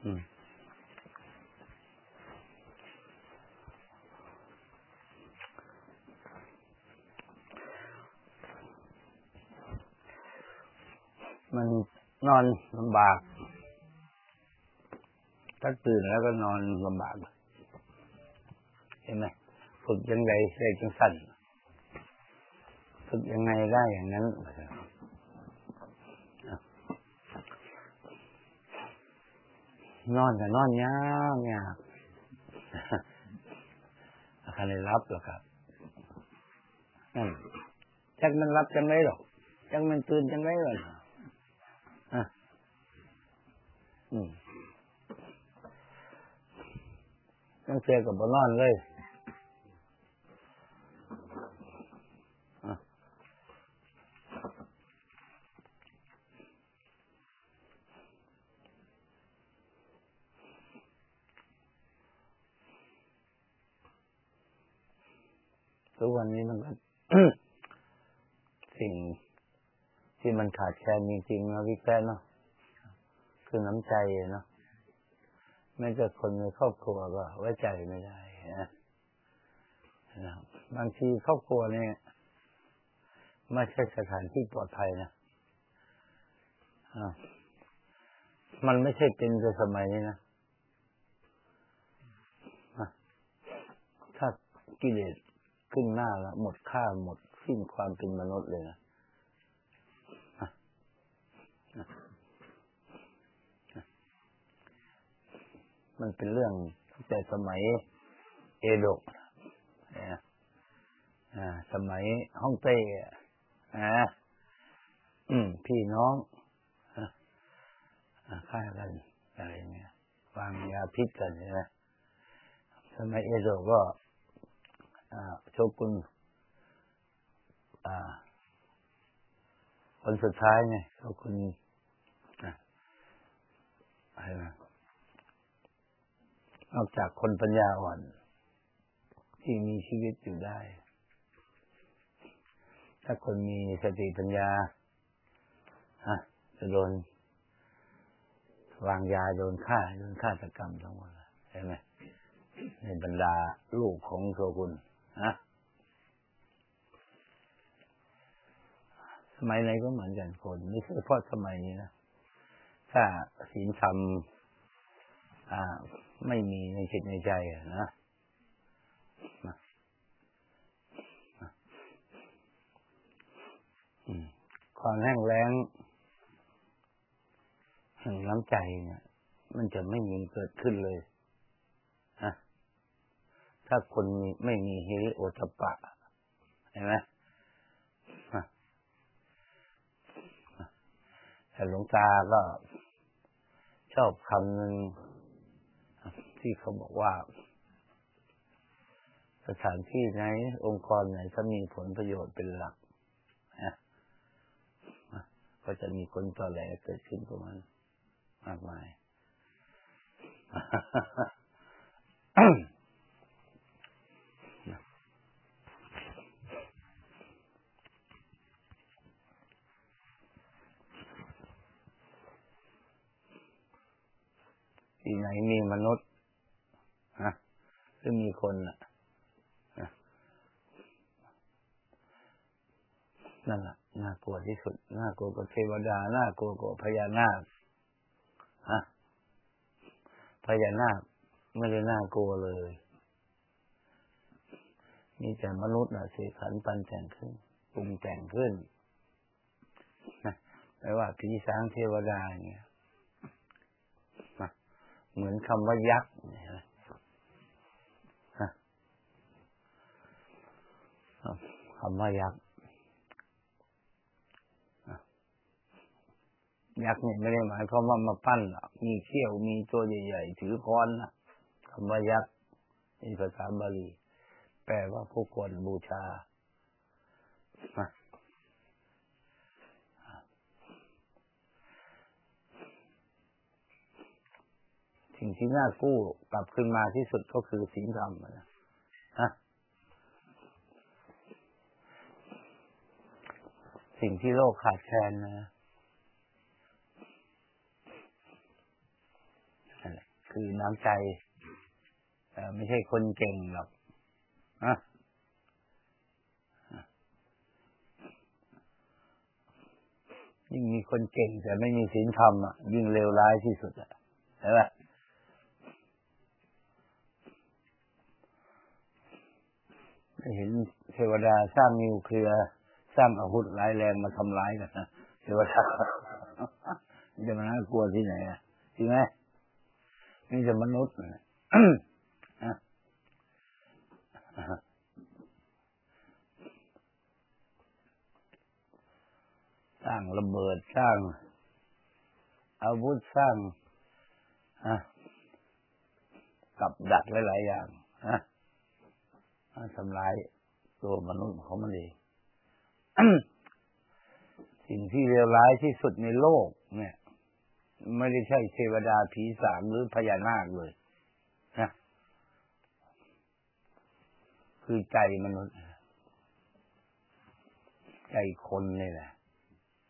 มันนอนลำบาก ถ้าตื่นแล้วก็นอนลำบาก เห็นไหมฝึกยังไงได้จังสั้นฝึกยังไงได้อย่างนั้น นอนกับนอนยากยากอาคารเลยรับหรอครับนั่นจักมันรับจังไรหรอกจักมันตื่นจังไรหรอกอะอืมต้องเสียกับบนนอนเลย ทุกวันนี้มันก็สิ่งที่มันขาดแคลนจริงๆนะพี่แค่เนาะคือน้ำใจเนาะแม้แต่คนในครอบครัวก็ไว้ใจไม่ได้นะบางทีครอบครัวเนี่ยไม่ใช่สถานที่ปลอดภัยนะมันไม่ใช่เป็นในสมัยนี้นะถ้ากิเลส ขึ้นหน้าแล้วหมดค่าหมดสิ้นความเป็นมนุษย์เลยนะมันเป็นเรื่องแต่สมัยเอโดะสมัยฮ่องเต้พี่น้องฆ่ากันอะไรเงี้ยวางยาพิษกันใช่ไหมสมัยเอโดะก็ โชกุนคนสุดท้ายไงโชกุนอะไรนะนอกจากคนปัญญาอ่อน ที่มีชีวิตอยู่ได้ ถ้าคนมีสติปัญญาฮะจะโดนวางยาโดนฆ่าโดนฆาตกรรมทั้งหมดใช่ไหมในบรรดาลูกของโชกุน นะสมัยไหนก็เหมือนกันคนไม่ใช่เฉพาะสมัยนี้นะถ้าศีลธรรมอ่าไม่มีในจิตในใจนะความแห้งแล้งแห่งน้ำใจเนี่ย มันจะไม่มีเกิดขึ้นเลย ถ้าคนไม่มีเฮริโอตปะเห็นไหมแต่หลวงตาก็ชอบคำหนึ่งที่เขาบอกว่า สถานที่ไหน องค์กรไหนถ้ามีผลประโยชน์เป็นหลักนะก็จะมีคนต่อแหลเกิดขึ้นประมาณมากมาย ที่ไหนมีมนุษย์นะหรือมีคนนะนั่นแหละน่ากลัวที่สุด น่ากลัวกว่าเทวดา น่ากลัวกว่าพญานาคฮะพญานาคไม่ได้น่ากลัวเลย มีแต่มนุษย์น่ะสีขันปันแต่งขึ้นปรุงแต่งขึ้นนะไม่ว่าผีสางเทวดาเนี่ย เหมือนคำว่ายักษ์คำว่ายักษ์ยักษ์เนี่ยไม่ได้หมายความว่ามาปั้นมีเขี้ยวมีตัวใหญ่ๆถือค้อนนะคำว่ายักษ์ในภาษาบาลี แปลว่าผู้ควรบูชา สิ่งที่น่ากู้กลับขึ้นมาที่สุดก็คือสิ่งธรรมนะฮะสิ่งที่โลกขาดแคลนนะคือน้ำใจไม่ใช่คนเก่งหรอกอะยิ่งมีคนเก่งแต่ไม่มีศีลธรรมอะยิ่งเลวร้ายที่สุดอะใช่ไหม เห็นเทวดาสร้างนิวเคลียร์สร้างอาวุธร้ายแรงมาทำร้ายกันนะเทวดาจะมาน่ากลัวที่ไหนอะจริงไหมนี่จะมนุษย์นะสร้างระเบิดสร้าง อาวุธสร้างกับดักหลายๆอย่างนะ ทำลายตัวมนุษย์ของมันเองสิ่งที่เลวร้ายที่สุดในโลก เนี่ย ไม่ได้ใช่เทวดาผีสางหรือพญานาคเลยนะคือใจมนุษย์ ใจคนนี่แหละ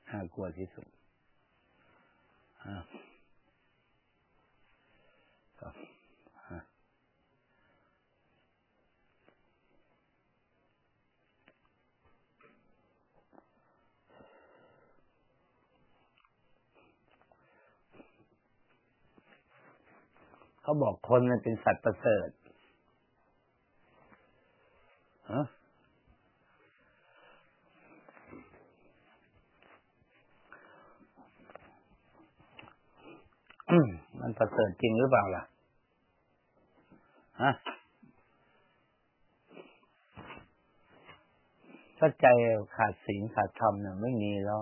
น่ากลัวที่สุด เขาบอกคนมันเป็นสัตว์ประเสริฐฮะมันประเสริฐจริงหรือเปล่าล่ะ ฮะถ้าใจขาดศีลขาดธรรมเนี่ยไม่มีแล้ว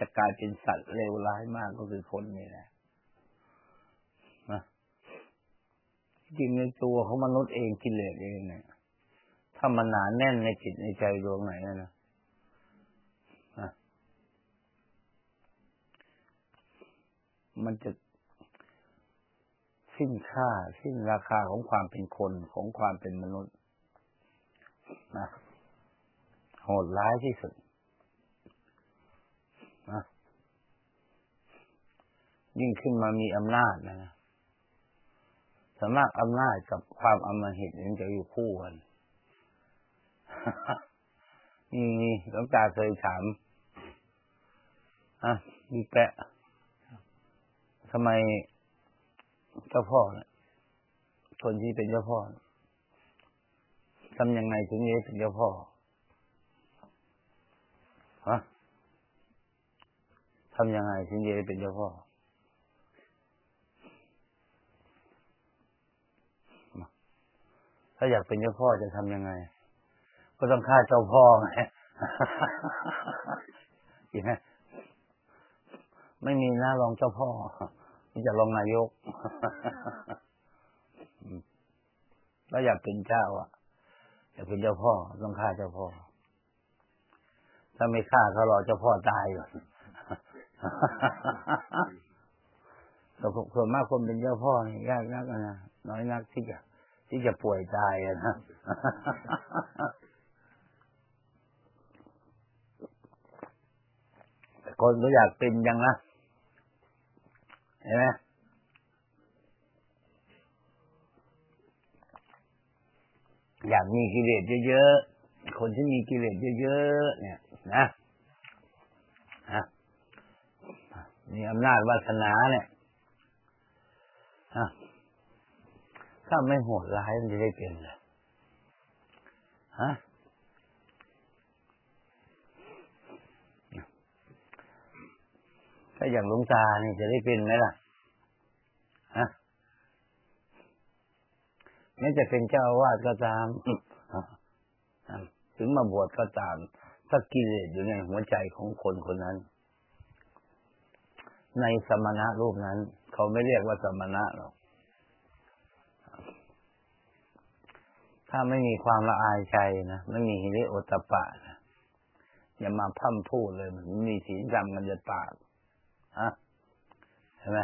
จะกลายเป็นสัตว์เลวร้ายมากก็คือคนนี่แหละ จริงในตัวของมนุษย์เองกิเลสเองเนี่ยถ้ามันหนาแน่นในจิตในใจดวงไหนนะมันจะสิ้นค่า สิ้นราคาของความเป็นคนของความเป็นมนุษย์นะโหดร้ายที่สุดนะยิ่งขึ้นมามีอำนาจนะ สามารถอำนาจกับความอมหิตมันจะอยู่คู่กันนี่หลวงตาเคยถามอะมีแปะทำไมเจ้าพ่อเนี่ยคนที่เป็นเจ้าพ่อทำยังไงถึงจะเป็นเจ้าพ่อฮะทำยังไงถึงจะเป็นเจ้าพ่อ ถ้าอยากเป็นเจ้าพ่อจะทำยังไง ก็ต้องฆ่าเจ้าพ่อไงเห็นไหมไม่มีหน้ารองเจ้าพ่อที่จะลงนายกแล้วอยากเป็นเจ้า อะอยากเป็นเจ้าพ่อต้องฆ่าเจ้าพ่อ ถ้าไม่ฆ่าเขารอเจ้าพ่อตายก่อนแต่ส่วนมากคนเป็นเจ้าพ่อนี่ยากนักนะน้อยนักที่จะ ที่จะป่วยตายนะคนก็อยากเป็นยังนะเห็นไหมอยากมีกิเลสเยอะๆ คนที่มีกิเลสเยอะๆ เนี่ย นะฮะมีอำนาจวาสนาเนี่ยฮะ ถ้าไม่โหดร้ายมันจะได้เป็นเลยฮะถ้าอย่างลุงตานี่จะได้เป็นไหมล่ะฮะแม้จะเป็นเจ้าอาวาสก็ตามถึงมาบวชก็ตาม ถ้ากิเลสอยู่ในหัวใจของคนคนนั้น ในสมณะรูปนั้น เขาไม่เรียกว่าสมณะหรอก ถ้าไม่มีความละอายใจนะไม่มีฮิริโอตปะนะอย่ามาพั่มพูดเลยมันมีศีลจำมันจะปากฮะใช่ไหม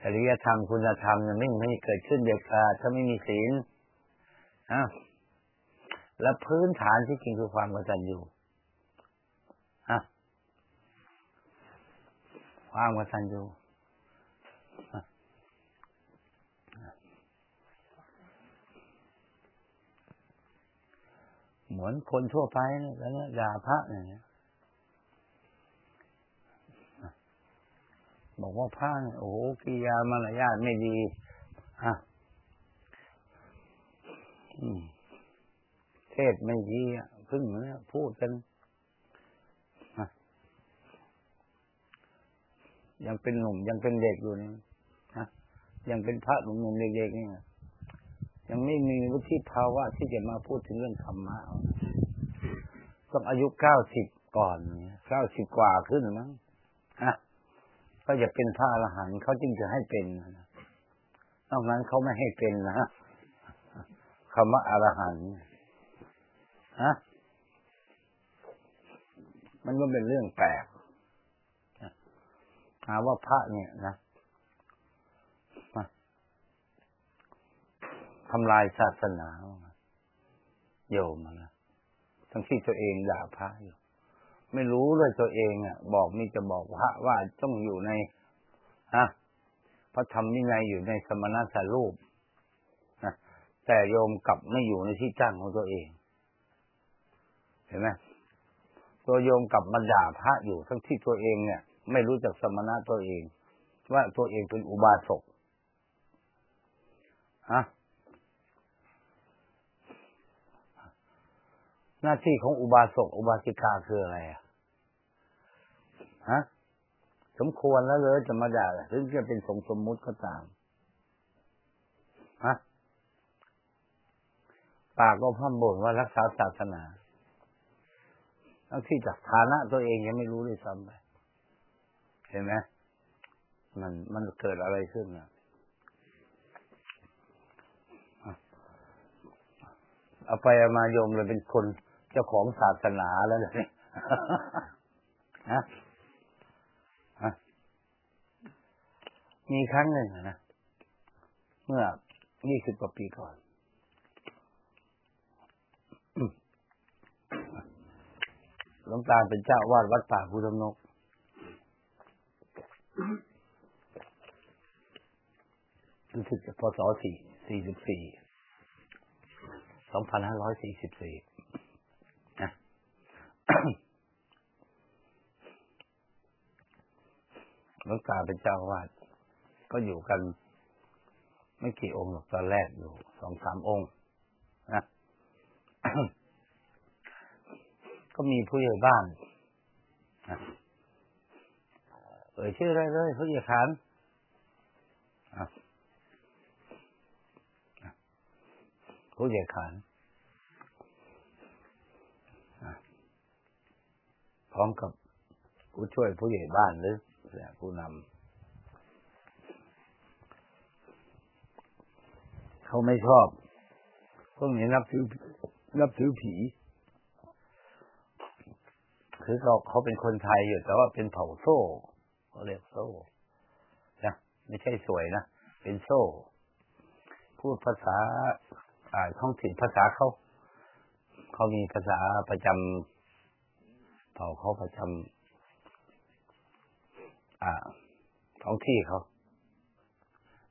จริยธรรมคุณธรรมมันไม่ไม่เกิดขึ้นเด็ดขาดถ้าไม่มีศีลฮะและพื้นฐานที่จริงคือความกตัญญูฮะความกตัญญู เหมือนคนทั่วไปเนี่ยแล้วเนี่ยด่าพระเนี่ยบอกว่าพระเนี่ยโอ้โหกิยามารยาทไม่ดีฮะเทศไม่ดีอะพึ่งเนี่ยพูดกันยังเป็นหนุ่มยังเป็นเด็กอยู่นี่ฮะยังเป็นพระหนุ่มๆเด็กๆนี่ ยังไม่มีวุฒิภาวะที่จะมาพูดถึงเรื่องธรรมะต้องอายุเก้าสิบก่อนเก้าสิบกว่าขึ้นมั้งฮะก็จะเป็นพระอรหันต์เขาจึงจะให้เป็นนอกนั้นเขาไม่ให้เป็นนะฮะคำว่าอรหันต์ฮะมันก็เป็นเรื่องแปลกหาว่าพระเนี่ยนะ ทำลายศาสนาโยมนะทั้งที่ตัวเองด่าพระอยู่ ไม่รู้เลยตัวเองอะ บอกมีจะบอกพระว่าต้องอยู่ในฮะพระธรรมนิยอยู่ในสมณสารูปนะแต่โยมกลับไม่อยู่ในที่จ้างของตัวเอง เห็นไหมตัวโยมกลับมาด่าพระอยู่ ทั้งที่ตัวเองเนี่ย ไม่รู้จักสมณะตัวเอง ว่าตัวเองเป็นอุบาสกฮะ น้าที่ของอุบาสกอุบาสิกาคืออะไรอะฮะสมควรแล้วเลยจะมาด่าถึงจะเป็นสงสมมุติก็ตามฮะปากก็พ่ำบ่นว่ารักษาศาสนาทั้งที่จากฐานะตัวเองยังไม่รู้ด้วยซ้ำไปเห็นไหมมันมันเกิดอะไรขึ้นอะเอาไปมาโยมเลยเป็นคน เจ้าของศาสนาแล้วเลยฮะมีครั้งหนึ่งนะ เมื่อยี่สิบกว่าปีก่อน หลวงตาเป็นเจ้าวาดวัดป่าภูธมนก รู้สึกจะพศสี่สี่สิบสี่สองพันห้าร้อยสี่สิบสี่ หลวงตาเป็นเจ้าวาดก็อยู่กัน ไม่กี่องค์หรอกตอนแรกอยู่สองสามองค์นะก็มีผู้ใหญ่บ้านเอ่ยชื่ออะไรเลยผู้ใหญ่ขานผู้ใหญ่ขาน ร้อมกับผู้ช่วยผู้ใหญ่บ้านหรือผู้นำเขาไม่ชอบพวกนี้นับถือนับถือผีคือเขาเขาเป็นคนไทยอยู่ แต่ว่าเป็นเผ่าโซ่เขาเรียกโซ่นะไม่ใช่สวยนะเป็นโซ่ พูดภาษาอ่าท้องถิ่นภาษาเขา เขามีภาษาประจำ เผ่าเขาประจำอ่าท้องที่เขา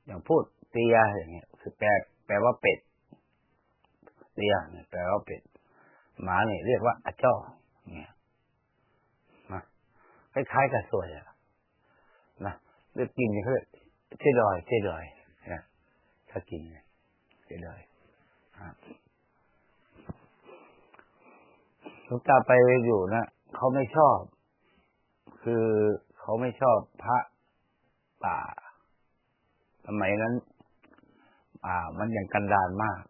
อย่างพูดเตียอย่างเงี้ยคือแปลแปลว่าเป็ดเตียเนี่ยแปลว่าเป็ดหมาเนี่ยเรียกว่าอาจ้อเนี่ยคล้ายๆกับสวยอะนะเลือกกินเขาเรียกเจดอยเจดอยนะถ้ากินเจดอยลวงตาไปอยู่นะ เขาไม่ชอบ คือเขาไม่ชอบพระป่าสมัยนั้น อ่า มันยังกันดานมาก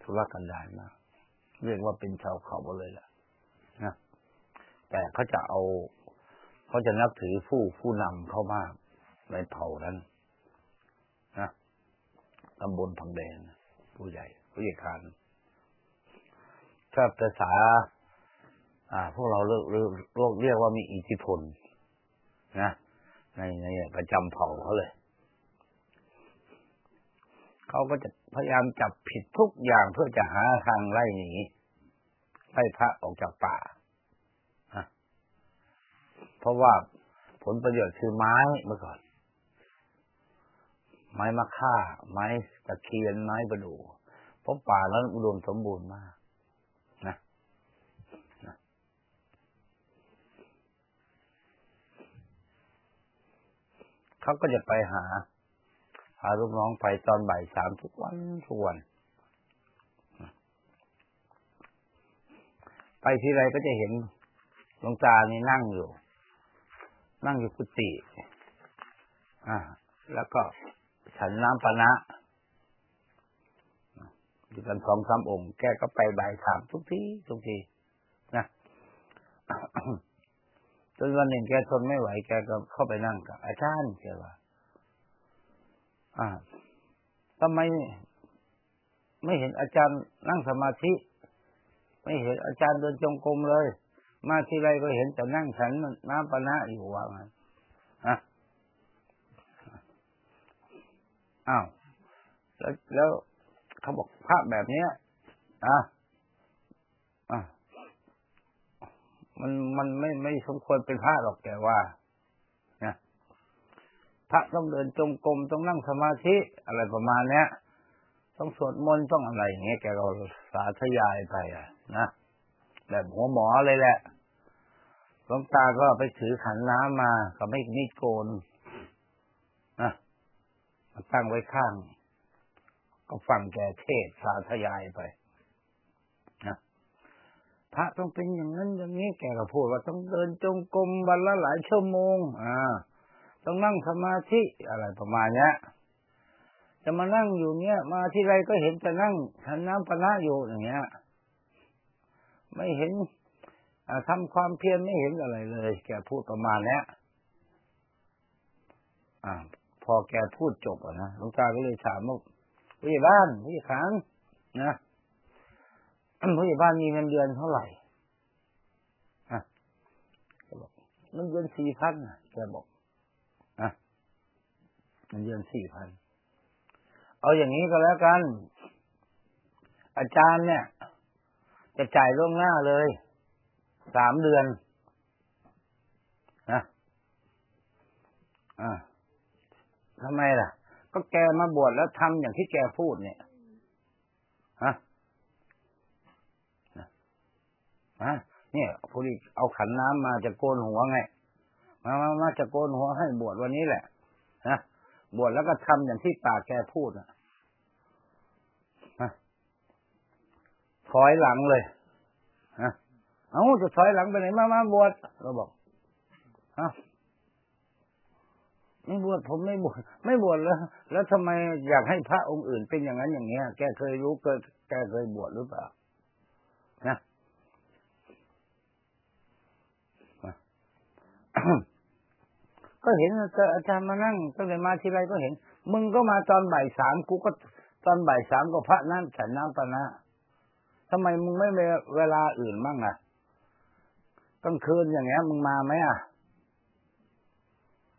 ถือว่ากันดานมาก เรียกว่าเป็นชาวเขาเลยล่ะนะแต่เขาจะเอาเขาจะนับถือผู้ผู้นำเข้ามากในเผ่านั้นนะตำบลพังแดงผู้ใหญ่ผู้ใหญ่คานถ้าภาษา อ่า พวกเราเรียกเรียกว่ามีอิทธิพลนะในในประจำเผ่าเขาเลย เขาก็จะพยายามจับผิดทุกอย่างเพื่อจะหาทางไล่หนีไล่พระออกจากป่าเพราะว่าผลประโยชน์คือไม้เมื่อก่อน ไม้มะค่า ไม้ตะเคียนไม้ประดู่เพราะป่านั้นอุดมสมบูรณ์มาก เขาก็จะไปหา หาลูกน้องไปตอนบ่ายสามทุกวันทุกวัน ไปทีไรก็จะเห็นหลวงตานี่นั่งอยู่ นั่งอยู่กุฏิอ่า แล้วก็ฉันน้ำปานะอยู่กันสองสามองค์ แกก็ไปบ่ายสามทุกทีทุกทีนะ นวันหนึ่งแกทนไม่ไหวแกก็เข้าไปนั่งกับ อาจารย์แกว่าอ่าทำไมไม่เห็นอาจารย์นั่งสมาธิ ไม่เห็นอาจารย์เดินจงกรมเลย มาที่ไรก็เห็นแต่นั่งฉันน้ำปานะอยู่ว่างั้นอะอ้าวแล้วแล้วเขาบอกภาพแบบเนี้ยอะอะ มันมันไม่ไม่สมควรเป็นพระหรอกแกว่านะพระต้องเดินจงกรมต้องนั่งสมาธิอะไรประมาณเนี้ยต้องสวดมนต์ต้องอะไรอย่างเงี้ยแกก็สาธยายไปอะ นะแบบหัวหมอเลยแหละหลวงตาก็ไปถือขันน้ำมาก็ไม่มีโกนนะมาตั้งไว้ข้าง ก็ฟังแกเทศสาธยายไป พระต้องเป็นอย่างนั้นอย่างนี้แกก็พูดว่าต้องเดินจงกรมวันละหลายชั่วโมง อ่า ต้องนั่งสมาธิอะไรประมาณเนี้ยจะมานั่งอยู่เนี้ยมาที่ไรก็เห็นแต่นั่งฉันน้ำปนะอยู่อย่างเงี้ย ไม่เห็นทำความเพียรไม่เห็นอะไรเลย แกพูดประมาณเนี้ยอ่า พอแกพูดจบอะนะหลวงตาก็เลยถามว่าผู้ใหญ่บ้านผู้ใหญ่ขันนะ ผู้ใหญ่บ้านมีเงินเดือนเท่าไหร่อะแกบอกเงินเดือนสี่พันแกบอกอะเงินเดือนสี่พันเอาอย่างนี้ก็แล้วกัน อาจารย์เนี่ย จะจ่ายล่วงหน้าเลยสามเดือนนะอ่าทำไมล่ะ ก็แกมาบวชแล้วทำอย่างที่แกพูดเนี่ย ฮะ ฮะเนี่ยพอดีเอาขันน้ำมาจะโกนหัวไง มามามาจะโกนหัวให้บวชวันนี้แหละนะบวชแล้วก็ทำอย่างที่ปากแกพูดนะฮะถอยหลังเลยฮะเอาจะถอยหลังไปไหนมามาบวชเราบอกฮะไม่บวชผมไม่บวชไม่บวชแล้ว แล้วทำไมอยากให้พระองค์อื่นเป็นอย่างนั้นอย่างเงี้ย แกเคยรู้เกิดแกเคยบวชหรือเปล่านะ ก็เห็นอาจารย์มานั่งตั้งแต่มาทีไรก็เห็น มึงก็มาตอนบ่ายสามกูก็ตอนบ่ายสามก็พระนั่นฉันน้ำปนะทำไมมึงไม่เวลาอื่นบ้างอะกลางคืนอย่างเงี้ย มึงมาไหมอะ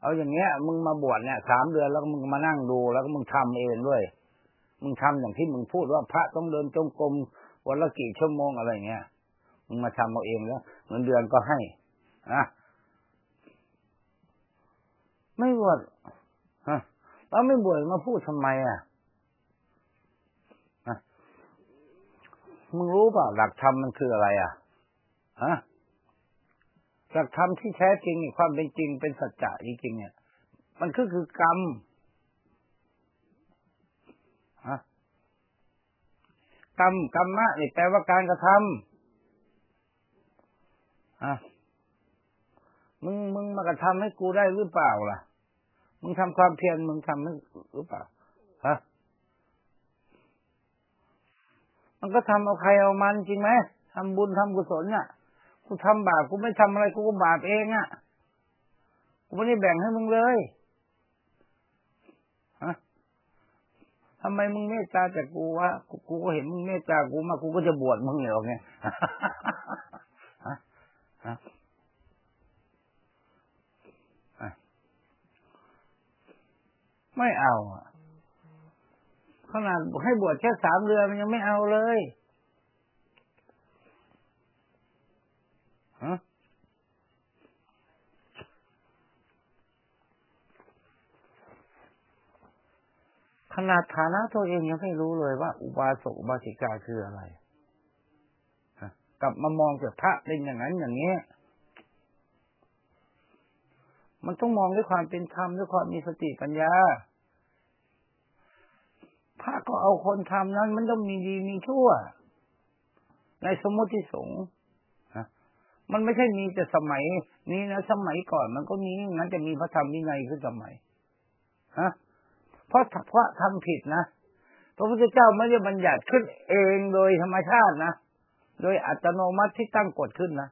เอาอย่างเงี้ย มึงมาบวชเนี่ยสามเดือนแล้วมึงมานั่งดูแล้วก็มึงทำเองด้วย มึงทำอย่างที่มึงพูดว่าพระต้องเดินจงกรมวันละกี่ชั่วโมงอะไรเงี้ย มึงมาทำเอาเองแล้วเงินเดือนก็ให้อะ ไม่บวชฮะแล้วไม่บวชมาพูดทำไมอะฮะมึงรู้เปล่าหลักธรรมมันคืออะไร อะฮะหลักธรรมที่แท้จริงความเป็นจริงเป็นสัจจะจริงๆเนี่ย มันก็คือกรรมฮะกรรมกรรมะนี่แปลว่าการกระทำฮะ มึงมึงมากระทำให้กูได้หรือเปล่าล่ะ มึงทำความเพียรมึงทำให้หรือเปล่าฮะมันก็ทำเอาใครเอามันจริงไหมทำบุญทำกุศลเนี่ยกูทำบาปกูไม่ทำอะไรกูก็บาปเองอะ่ะกูไม่ได้แบ่งให้มึงเลยฮะทำไมมึงเมตตาจากกูวะกูก็เห็นมึงเมตตากูมากูก็จะบวชมึงเหรอไงฮะฮะ ไม่เอาขนาดให้บวชแค่สามเดือนมันยังไม่เอาเลยฮะขนาดฐานะตัวเองยังไม่รู้เลยว่า อุบาสกอุบาสิกาคืออะไรกลับมามองแต่พระเป็นอย่างนั้นอย่างนี้ มันต้องมองด้วยความเป็นธรรมด้วยความมีสติปัญญาพระก็เอาคนทำนั้น มันต้องมีดีมีชั่ว ในสมมติสงฆ์มันไม่ใช่มีแต่สมัย นี้นะสมัยก่อนมันก็มีนั้นจะมีพระธรรมวินัยขึ้นสมัยฮะเพราะเพระทำผิดนะพระพุทธเจ้าไม่ได้บัญญัติขึ้นเองโดยธรรมชาตินะโดยอัตโนมัติที่ตั้งกฎขึ้นนะ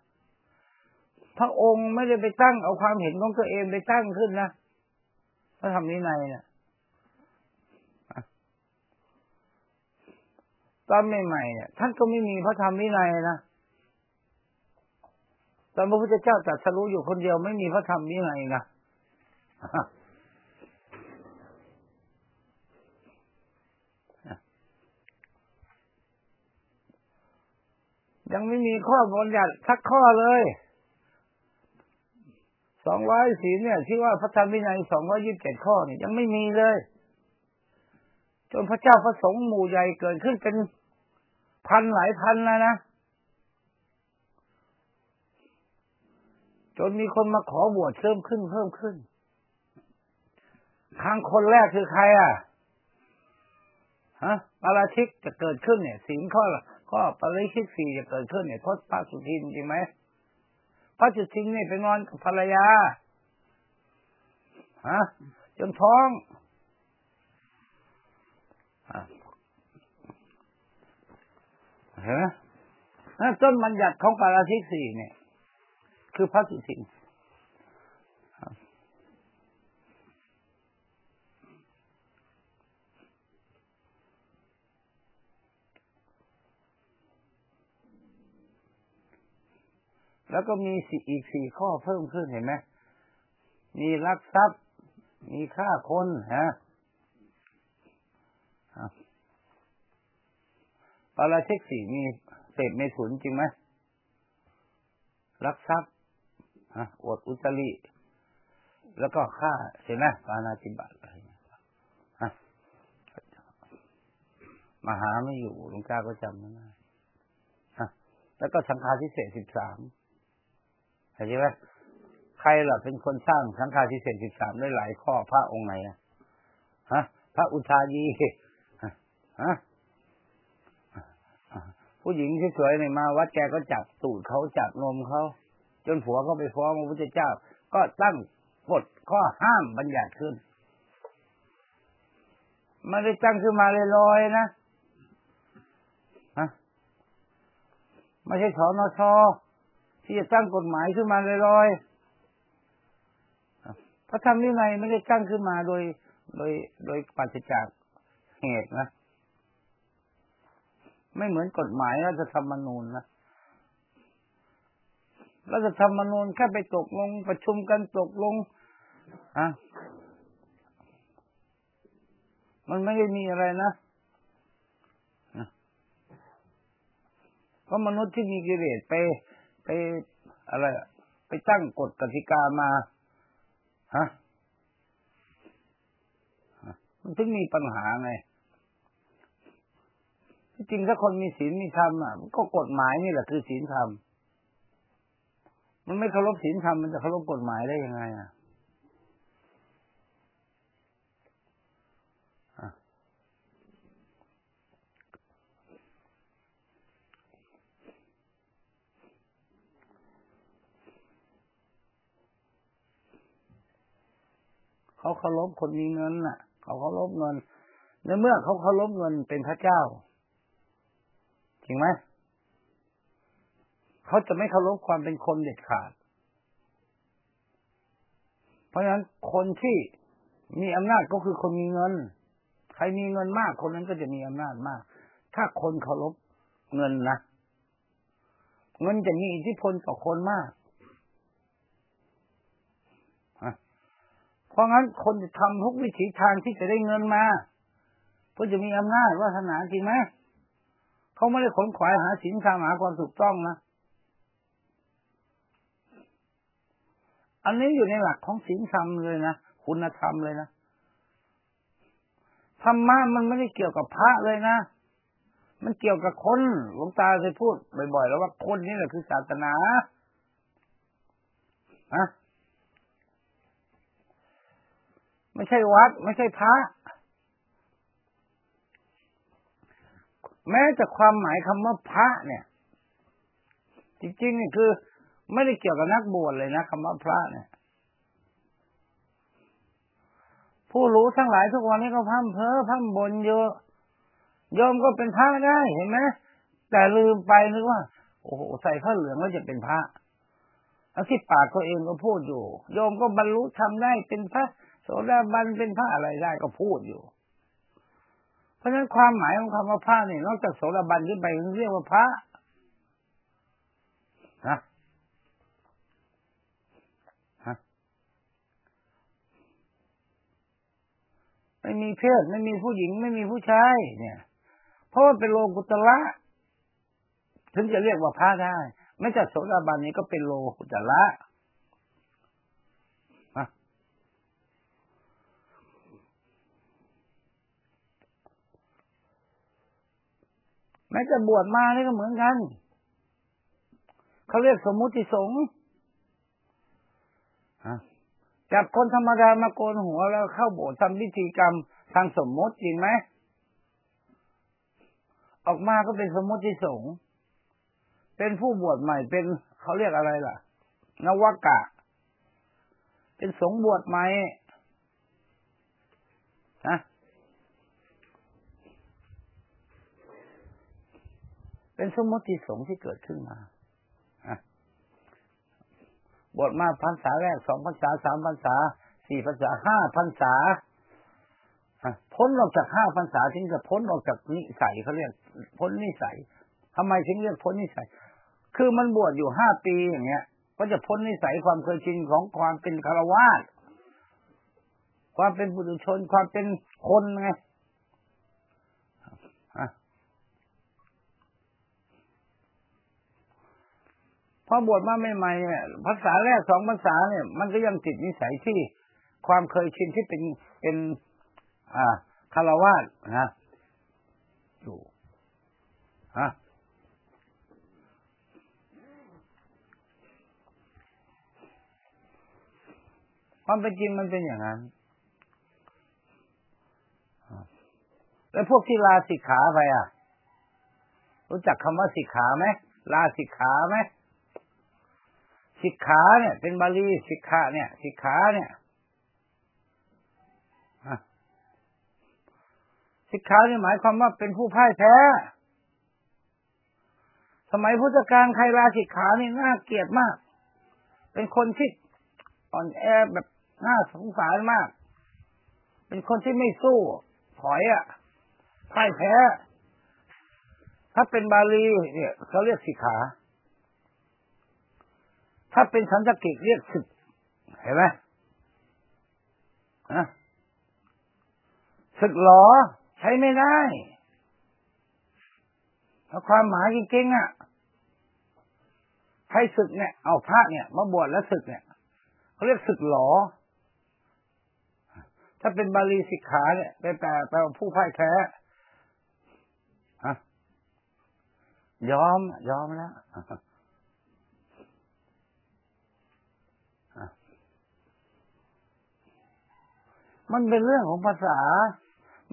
พระองค์ไม่ได้ไปตั้งเอาความเห็นของตัวเองไปตั้งขึ้นนะพระธรรมวินัยเนี่ยตอนใหม่ๆเนี่ยท่านก็ไม่มีพระธรรมวินัยนะตอนพระพุทธเจ้าตรัสรู้อยู่คนเดียวไม่มีพระธรรมวินัยนะยังไม่มีข้อบัญญัติสักข้อเลย สองร้อยสีเนี่ยที่ว่าพระธรรมวินัยสองร้อยิบเจ็ดข้อเนี่ยยังไม่มีเลย จนพระเจ้าพระสงฆ์หมู่ใหญ่เกิดขึ้นเป็นพันหลายพันแล้วนะจนมีคนมาขอบวชเพิ่มขึ้นเพิ่มขึ้น ครั้งคนแรกคือใครอะฮะปาราชิกจะเกิดขึ้นเนี่ยสีงข้อก็ปริชิตสี่จะเกิดขึ้นเนี่ยทศพระสุทินจริงไหม พระจุทินเนี่ยไปนอนกับภรรยาฮะจนท้องเห็นไหมต้นบัญญัติของปาราชิกสี่เนี่ย คือพระสุทิน แล้วก็มีอีกสี่ข้อเพิ่มขึ้นเห็นไหมมีลักทรัพย์ มีฆ่าคนฮะปาราชิกสี่มีเสพเมถุนจริงไหมลักทรัพย์ฮะอดอุตริ แล้วก็ฆ่าเห็นไหมปานาจิบัตอะไรฮะมหาไม่อยู่หลวงตาก็จำไม่ได้ฮะแล้วก็สังฆาทิเศษสิบสาม เข้าใจไหมใครล่ะเป็นคนสร้างสังฆาทิเศษสิบสามได้หลายข้อพระองค์ไหนอะฮะ พระอุทายีฮะผู้หญิงที่สวยเนี่ยมา วัดแกก็จับตูดเขาจับนมเขาจนผัวเขาไปฟ้องพระพุทธเจ้า ก็ตั้งกฎข้อห้ามบัญญัติขึ้นไม่ได้ตั้งขึ้นมาลอยๆนะ ฮะ ไม่ใช่สอนอชอ ที่จะตั้งกฎหมายขึ้นมาลอยๆพระธรรมวินัยไม่ได้ตั้งขึ้นมาโดย โดยโดยปัจจากเหตุนะ ไม่เหมือนกฎหมายรัฐธรรมนูญนะรัฐธรรมนูญแค่ไปตกลง ประชุมกันตกลงอะมันไม่ได้มีอะไรนะเพราะมนุษย์ที่มีกิเลสไป ไปอะไรไปตั้งกฎกติกามา ฮะ มันถึงมีปัญหาไงจริงถ้าคนมีศีลมีธรรมอะก็กฎหมายนี่แหละคือศีลธรรม มันไม่เคารพศีลธรรมมันจะเคารพกฎหมายได้ยังไงอะ เขาเคารพคนมีเงินน่ะ เขาเคารพเงินในเมื่อเขาเคารพเงินเป็นพระเจ้าจริงไหมเขาจะไม่เคารพความเป็นคนเด็ดขาด เพราะฉะนั้นคนที่มีอำนาจก็คือคนมีเงิน ใครมีเงินมากคนนั้นก็จะมีอำนาจมาก ถ้าคนเคารพเงินนะเงินจะมีอิทธิพลต่อคนมาก เพราะงั้นคนจะทำทุกวิถีทางที่จะได้เงินมาเพื่อจะมีอำนาจวาสนาจริงไหมเขาไม่ได้ขนขวายหาสินทางหาความถูกต้องนะอันนี้อยู่ในหลักของศีลธรรมเลยนะคุณธรรมเลยนะธรรมะมันไม่ได้เกี่ยวกับพระเลยนะมันเกี่ยวกับคนหลวงตาเคยพูดบ่อยๆแล้วว่าคนนี่แหละคือศาสนาฮะ ไม่ใช่วัด ไม่ใช่พระ แม้แต่ความหมายคำว่าพระ เนี่ย จริงๆนี่คือ ไม่ได้เกี่ยวกับนักบวชเลยนะคำว่าพระเนี่ย ผู้รู้ทั้งหลายทุกวันนี้ก็พั่มเพ้อพั่มบนเยอะโยมก็เป็นพระได้เห็นไหมแต่ลืมไปนึกว่า โอ้โหใส่ผ้าเหลืองแล้วจะเป็นพระแล้วที่ปากตัวเองก็พูดอยู่ โยมก็บรรลุทำได้เป็นพระ โสดาบันเป็นพระอะไรได้ก็พูดอยู่ เพราะฉะนั้นความหมายของคำว่าพระนี่นอกจากโสดาบันขึ้นไปเรียกว่าพระนะไม่มีเพศไม่มีผู้หญิงไม่มีผู้ชายเนี่ย เพราะว่าเป็นโลกุตละถึงจะเรียกว่าพระได้ ไม่จากโสดาบันนี้ก็เป็นโลกุตละ แม้จะบวชมานี่ก็เหมือนกันเขาเรียกสมมุติสงฆ์จับคนธรรมดามาโกนหัวแล้วเข้าโบสถ์ทำพิธีกรรมทางสมมติจริงไหมออกมาก็เป็นสมมติสงฆ์เป็นผู้บวชใหม่ เป็นเขาเรียกอะไรล่ะ นวกะ เป็นสงบวชใหม่นะ เป็นสมมติสงฆ์ที่เกิดขึ้นมาบวชมาพรรษาแรกสองพรรษาสามพรรษาสี่พรรษาห้าพรรษาพ้นออกจากห้าพรรษาถึงจะพ้นออกจากนิสัยเขาเรียกพ้นนิสัยทำไมถึงเรียกพ้นนิสัย คือมันบวชอยู่ห้าปีอย่างเงี้ย ก็จะพ้นนิสัยความเคยชินของความเป็นคารวาสความเป็นบุตรชนความเป็นคนไง พอบวชมาใหม่ๆเนี่ยภาษาแรกสองภาษาเนี่ย มันก็ยังติดนิสัยที่ความเคยชินที่เป็นเป็น อ่าคารวาสนะอยู่ฮะความเป็นจริงมันเป็นอย่างนั้นแล้วพวกที่ลาสิกขาไปอะ รู้จักคำว่าสิกขาไหมลาสิกขาไหม สิกขาเนี่ย เป็นบาลีสิกขาเนี่ย สิกขาเนี่ยสิกขาเนี่ยหมายความว่าเป็นผู้พ่ายแพ้ สมัยพุทธกาลใครลาสิกขานี่น่าเกลียดมาก เป็นคนที่อ่อนแอแบบน่าสงสารมาก เป็นคนที่ไม่สู้ ถอยอะพ่ายแพ้ ถ้าเป็นบาลีเนี่ยเขาเรียกสิกขา ถ้าเป็นสันสกิตเรียกสึกเห็นไหมฮะสึกหลอใช้ไม่ได้เพราะความหมายจริงๆอะใครศึกเนี่ย เอาพระเนี่ย มาบวชแล้วศึกเนี่ยเขาเรียกศึกหลอ ถ้าเป็นบาลีสิกขาเนี่ยแปลแปลว่าผู้พ่ายแพ้ฮะยอมยอมแล้ว มันเป็นเรื่องของภาษา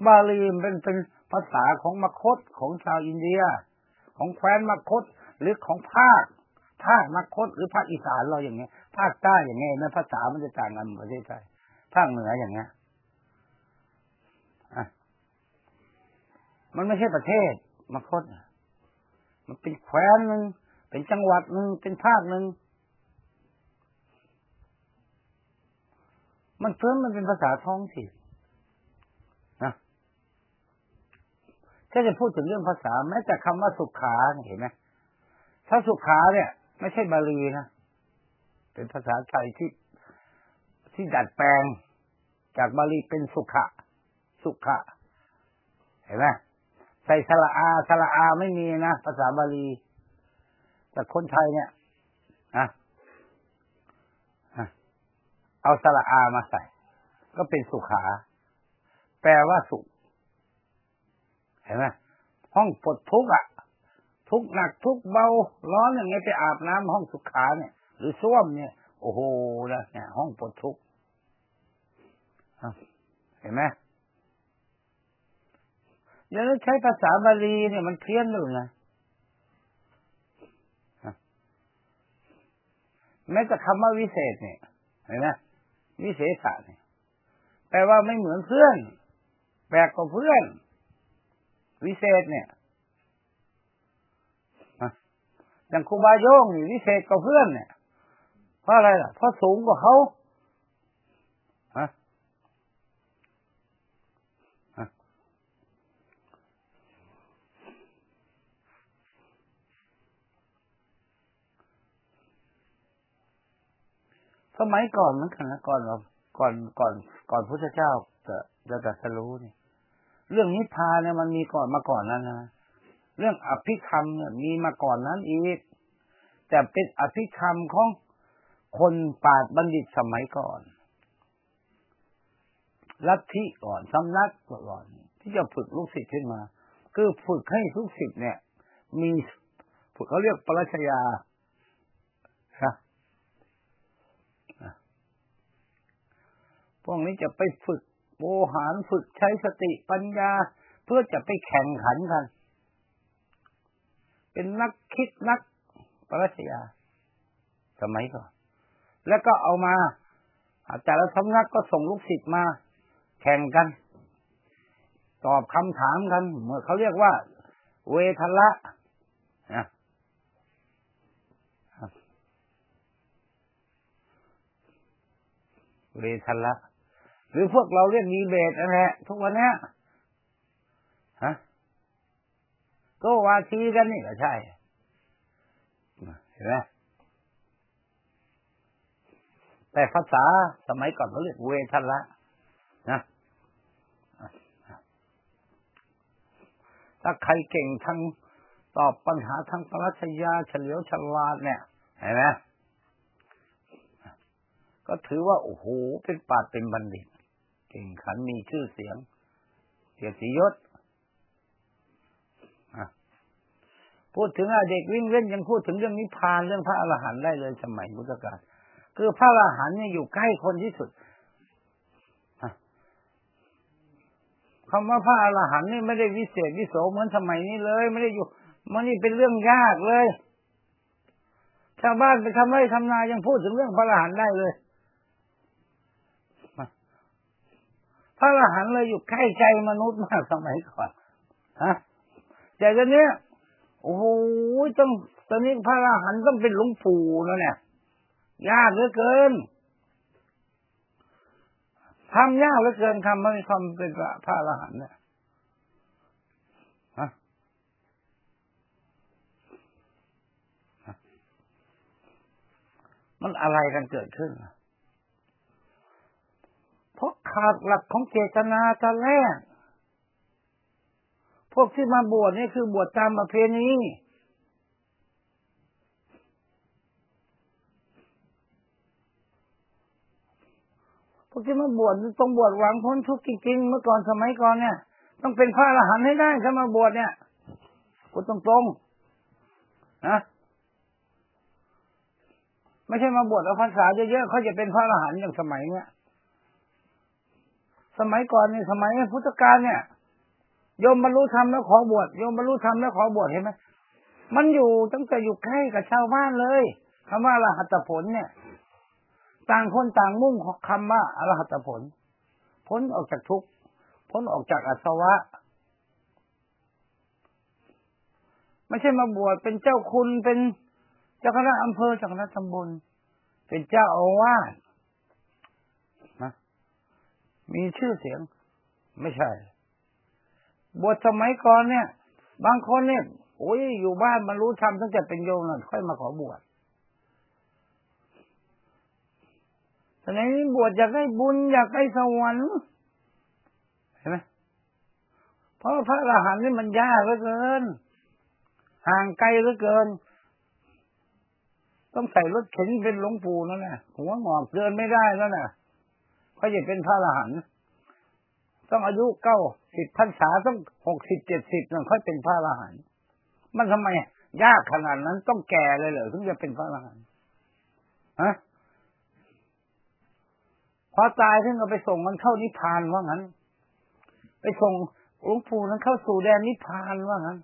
บาลีเป็นเป็นภาษาของมคตของชาวอินเดีย ของแคว้นมคตหรือของภาค ภาคมคตหรือภาคอีสานเราอย่างเงี้ย ภาคใต้อย่างเงี้ยนะภาษามันจะต่างกันประเทศไทยภาคเหนืออย่างเงี้ยมันไม่ใช่ประเทศมคตมันเป็นแคว้นหนึ่งเป็นจังหวัดหนึ่งเป็นภาคหนึ่ง มันเพิ่มมันเป็นภาษาท้องถิ่นนะถ้าจะพูดถึงเรื่องภาษาแม้แต่คำว่าสุขาเห็นไหมถ้าสุขาเนี่ย ไม่ใช่บาลีนะเป็นภาษาไทยที่ที่ดัดแปลง จากบาลีเป็นสุขะ สุขะ เห็นไหมใส่สระอาสระอาไม่มีนะภาษาบาลีแต่คนไทยเนี่ยนะ เอาสระอามาใส่ ก็เป็นสุขา แปลว่าสุข เห็นไหมห้องปลดทุกข์อะทุกหนักทุกเบา ร้อนอย่างเงี้ยไปอาบน้ำห้องสุขาเนี่ย หรือส้วมเนี่ย โอ้โหนะเนี่ย ห้องปลดทุกข์เห็นไหมแล้วใช้ภาษาบาลีเนี่ยมันเพี้ยนอยู่นะแม้แต่คำว่าวิเศษเนี่ยเห็นไหม วิเศษเนี่ยแปลว่าไม่เหมือนเพื่อนแปลกกว่าเพื่อน วิเศษเนี่ยอย่างครูบาโยงนี่วิเศษกว่าเพื่อนเนี่ยเพราะอะไรล่ะเพราะสูงกว่าเขา สมัยก่อนเหมือนกันนะก่อนเราก่อนก่อนก่อนพระเจ้าจะจะตรัสรู้เนี่ย เรื่องนิพพานเนี่ยมันมีก่อนมาก่อนนั้นนะเรื่องอภิธรรมเนี่ยมีมาก่อนนั้นอีกแต่เป็นอภิธรรมของคนปาดบัณฑิตสมัยก่อน ลัทธิก่อนสำนักก่อน ที่จะฝึกลูกศิษย์ขึ้นมา คือฝึกให้ลูกศิษย์เนี่ย มีฝึกเขาเรียกปรัชญาครับพ วกนี้จะไปฝึกโวหารฝึกใช้สติปัญญา เพื่อจะไปแข่งขันกัน เป็นนักคิดนักปรัชญาสมัยก่อนแล้วก็เอามาอาจารย์สำนักก็ส่งลูกศิษย์มา แข่งกัน ตอบคำถามกันเมื่อเขาเรียกว่า เวทละนะเวทละ หรือพวกเราเรียกดีเบตนั่นแหละทุกวันนี้ฮะก็วาทีกันนี่ก็ใช่เห็นไหมแต่ภาษาสมัยก่อนเขาเรียกเวทันละนะถ้าใครเก่งทั้งตอบปัญหาทางปรัชญาเฉลียวฉลาดเนี่ยเห็นไหมก็ถือว่า โอ้โหเป็นปาดเป็นบัณฑิต เก่งขันมีชื่อเสียงเกียรติยศพูดถึงเด็กวิ่งเล่นยังพูดถึงเรื่องนิพพานเรื่องพระอรหันต์ได้เลยสมัยพุทธกาลคือพระอรหันต์เนี่ยอยู่ใกล้คนที่สุดคำว่าพระอรหันต์นี่ไม่ได้วิเศษวิโสเหมือนสมัยนี้เลย ไม่ได้อยู่ มันนี่เป็นเรื่องยากเลย ชาวบ้านไปทำไร่ทำนายังพูดถึงเรื่องพระอรหันต์ได้เลย พระอรหันต์เลยอยู่ใกล้ใจมนุษย์มากสมัยก่อนฮะแต่ตอนนี้โอ้โหต้องตอนนี้พระอรหันต์ต้องเป็นหลวงปู่แล้วเนี่ยยากเหลือเกินทำยากเหลือเกินทำไม่ทำเป็นพระอรหันต์เนี่ยมันอะไรกันเกิดขึ้น เพราะขาดหลักของเจตนาแต่แรก พวกที่มาบวชนี่คือบวชตามประเพณีพวกที่มาบวชต้องบวชหวังพ้นทุกข์จริงๆ เมื่อก่อนสมัยก่อนเนี่ย ต้องเป็นพระอรหันต์ให้ได้ถ้ามาบวชเนี่ยพูดตรงๆนะไม่ใช่มาบวชเอาภาษาเยอะๆเขาจะเป็นพระอรหันต์อย่างสมัยเนี้ย สมัยก่อนนี่สมัยพุทธกาลเนี่ยโยมบรรลุธรรมแล้วขอบวชโยมบรรลุธรรมแล้วขอบวชเห็นไหมมันอยู่ตั้งแต่อยู่ใกล้กับชาวบ้านเลยคำว่าอรหัตผลเนี่ย ต่างคนต่างมุ่งคำว่าอรหัตผล พ้นออกจากทุกข์พ้นออกจากอสวะ ไม่ใช่มาบวชเป็นเจ้าคุณเป็นเจ้าคณะอำเภอเจ้าคณะตำบลเป็นเจ้าอาวาส มีชื่อเสียง ไม่ใช่บวชสมัยก่อนเนี่ย บางคนเนี่ยโอ้ยอยู่บ้านมันรู้ทำตั้งแต่เป็นโยมน่ค่อยมาขอบวชแต่ในนี้บวชอยากได้บุญอยากได้สวรรค์เห็นไหมเพราะพระอรหันต์นี่มันยากเหลือเกิน ห่างไกลเหลือเกิน ต้องใส่รถเข็นเป็นหลวงปู่นั่นแหละหัวงอกเดินไม่ได้แล้วน่ะ เขาจะเป็นพระอรหันต์ต้องอายุเก้าสิบพรรษาต้องหกสิบเจ็ดสิบนั่นค่อยเป็นพระอรหันต์มันทำไมยากขนาดนั้นต้องแก่เลยเหรอถึงจะเป็นพระอรหันต์ฮะพอตายท่านก็ไปส่งมันเข้านิพพานว่างั้น ไปส่งหลวงปู่นั้นเข้าสู่แดนนิพพานว่างั้น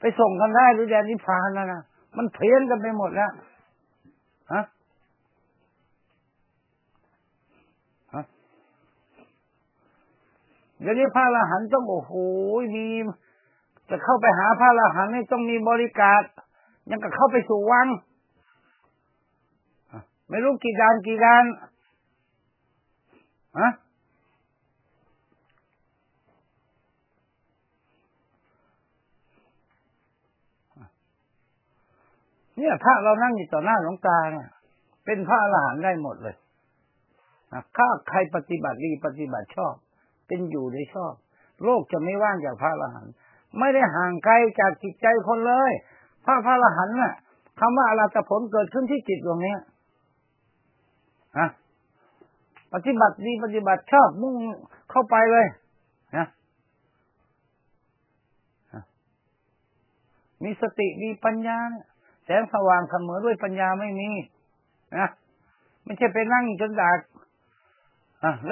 ไปส่งกันได้หรือแดนนิพพานนั่นนะมันเพี้ยนกันไปหมดแล้วฮะฮะ เดี๋ยวนี้พระอรหันต์ต้องโอ้โหมีจะเข้าไปหาพระอรหันต์นี่ต้องมีบริการยังกับเข้าไปสู่วังไม่รู้กี่การกี่การฮะเนี่ยพระเรานั่งอยู่ต่อหน้าหลวงตาเนี่ยเป็นพระอรหันต์ได้หมดเลยถ้าใครปฏิบัติดีปฏิบัติชอบ เป็นอยู่ได้ชอบ โลกจะไม่ว่างจากพระอรหันต์ไม่ได้ห่างไกลจากจิตใจคนเลย พระพระอรหันต์น่ะคำว่าอรหัตผลเกิดขึ้นที่จิตดวงนี้ฮะปฏิบัติดีปฏิบัติชอบมุ่งเข้าไปเลยนะมีสติมีปัญญาแสงสว่างเสมอด้วยปัญญาไม่มีนะไม่ใช่ไปนั่งจนดาก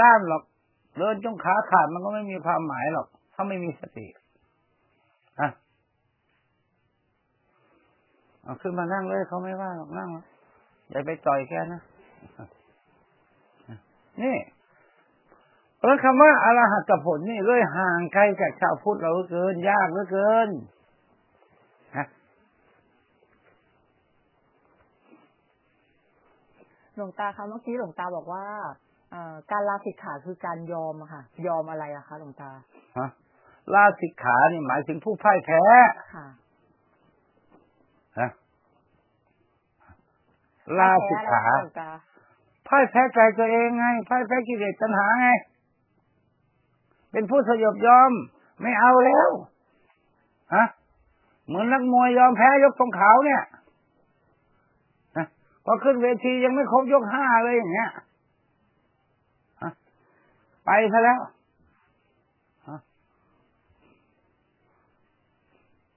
ล่ามหรอก เดินจงขาขาดมันก็ไม่มีความหมายหรอก ถ้าไม่มีสติอะขึ้นมานั่งเลยเขาไม่ว่าหรอกนั่งอย่าไปต่อยแกนะนี่เพราะคำว่าอรหัตผลนี่เลยห่างไกลจากชาวพุทธเราเกิน ยากเหลือเกินหลวงตาคะเมื่อกี้หลวงตาบอกว่า เอ่อการลาสิกขาคือการยอมอะค่ะ ยอมอะไรอะคะหลวงตาฮะลาสิกขานี่หมายถึงผู้พ่ายแพ้ค่ะฮะลาสิกขาแพ้อะไรคะหลวงตาพ่ายแพ้ใจตัวเองไงพ่ายแพ้กิเลสตัณหาไง เป็นผู้สยบยอม ไม่เอาแล้วฮะเหมือนนักมวยยอมแพ้ยกตรงขาวเนี่ยฮะพอขึ้นเวทียังไม่ครบยกห้าเลยอย่างเงี้ยฮะ ไปซะแล้วฮะ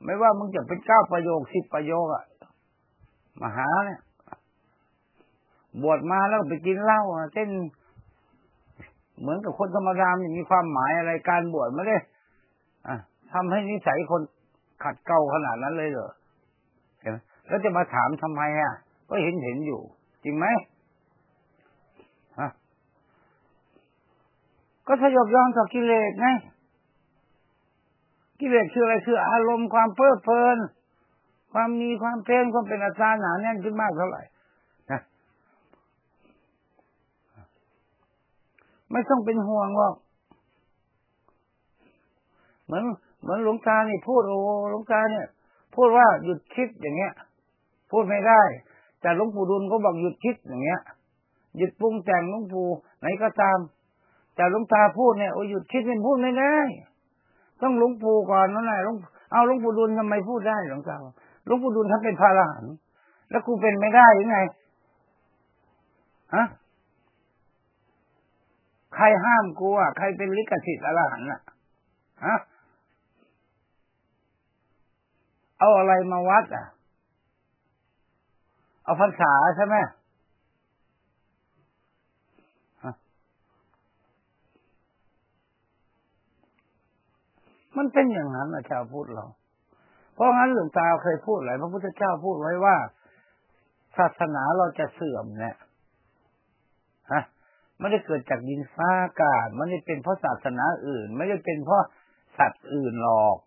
ไม่ว่ามึงจะเป็นเก้าประโยคสิบประโยคอะมหาเนี่ย บวชมาแล้วไปกินเหล้าเต้นเหมือนกับคนธรรมดาไม่มีความหมายอะไรการบวชไม่ได้อะทำให้นิสัยคนขัดเกลาขนาดนั้นเลยเหรอเห็นไหมแล้วจะมาถามทำไมอะ ก็เห็นเห็นอยู่ จริงไหมฮะ ก็สยบยอมต่อกิเลสไงกิเลสคืออะไรคืออารมณ์ความเพลิดเพลิน ความมีความเพลินความเป็นอาจารย์หนาแน่นขึ้นมากเท่าไหร่นะไม่ต้องเป็นห่วงหรอกเหมือนเหมือนหลวงตานี่พูดโอ้หลวงตาเนี่ย พูดว่าหยุดคิดอย่างเงี้ย พูดไม่ได้ แต่หลวงปู่ดุลก็บอกหยุดคิดอย่างเงี้ยหยุดปรุงแต่งหลวงปู่ไหนก็ตาม แต่หลวงตาพูดเนี่ยโอ้หยุดคิดเป็นพูดไม่ได้ ต้องหลวงปู่ก่อนนั่นแหละหลวงเอาหลวงปู่ดุลทำไมพูดได้หลวงตาหลวงปู่ดุลท่านเป็นพระอรหันต์แล้วกูเป็นไม่ได้หรือไงฮะใครห้ามกูอะใครเป็นลิขสิทธิ์อรหันต์อะฮะเอาอะไรมาวัดอะ เอาภาษาใช่ไหม มันเป็นอย่างนั้นนะชาวพุทธเรา เพราะงั้นหลวงตาเคยพูดหลายพระพุทธเจ้าพูดไว้ว่า ศาสนาเราจะเสื่อมเนี่ยฮะไม่ได้เกิดจากดินฟ้าอากาศไม่ได้เป็นเพราะศาสนาอื่น ไม่ได้เป็นเพราะสัตว์อื่นหรอก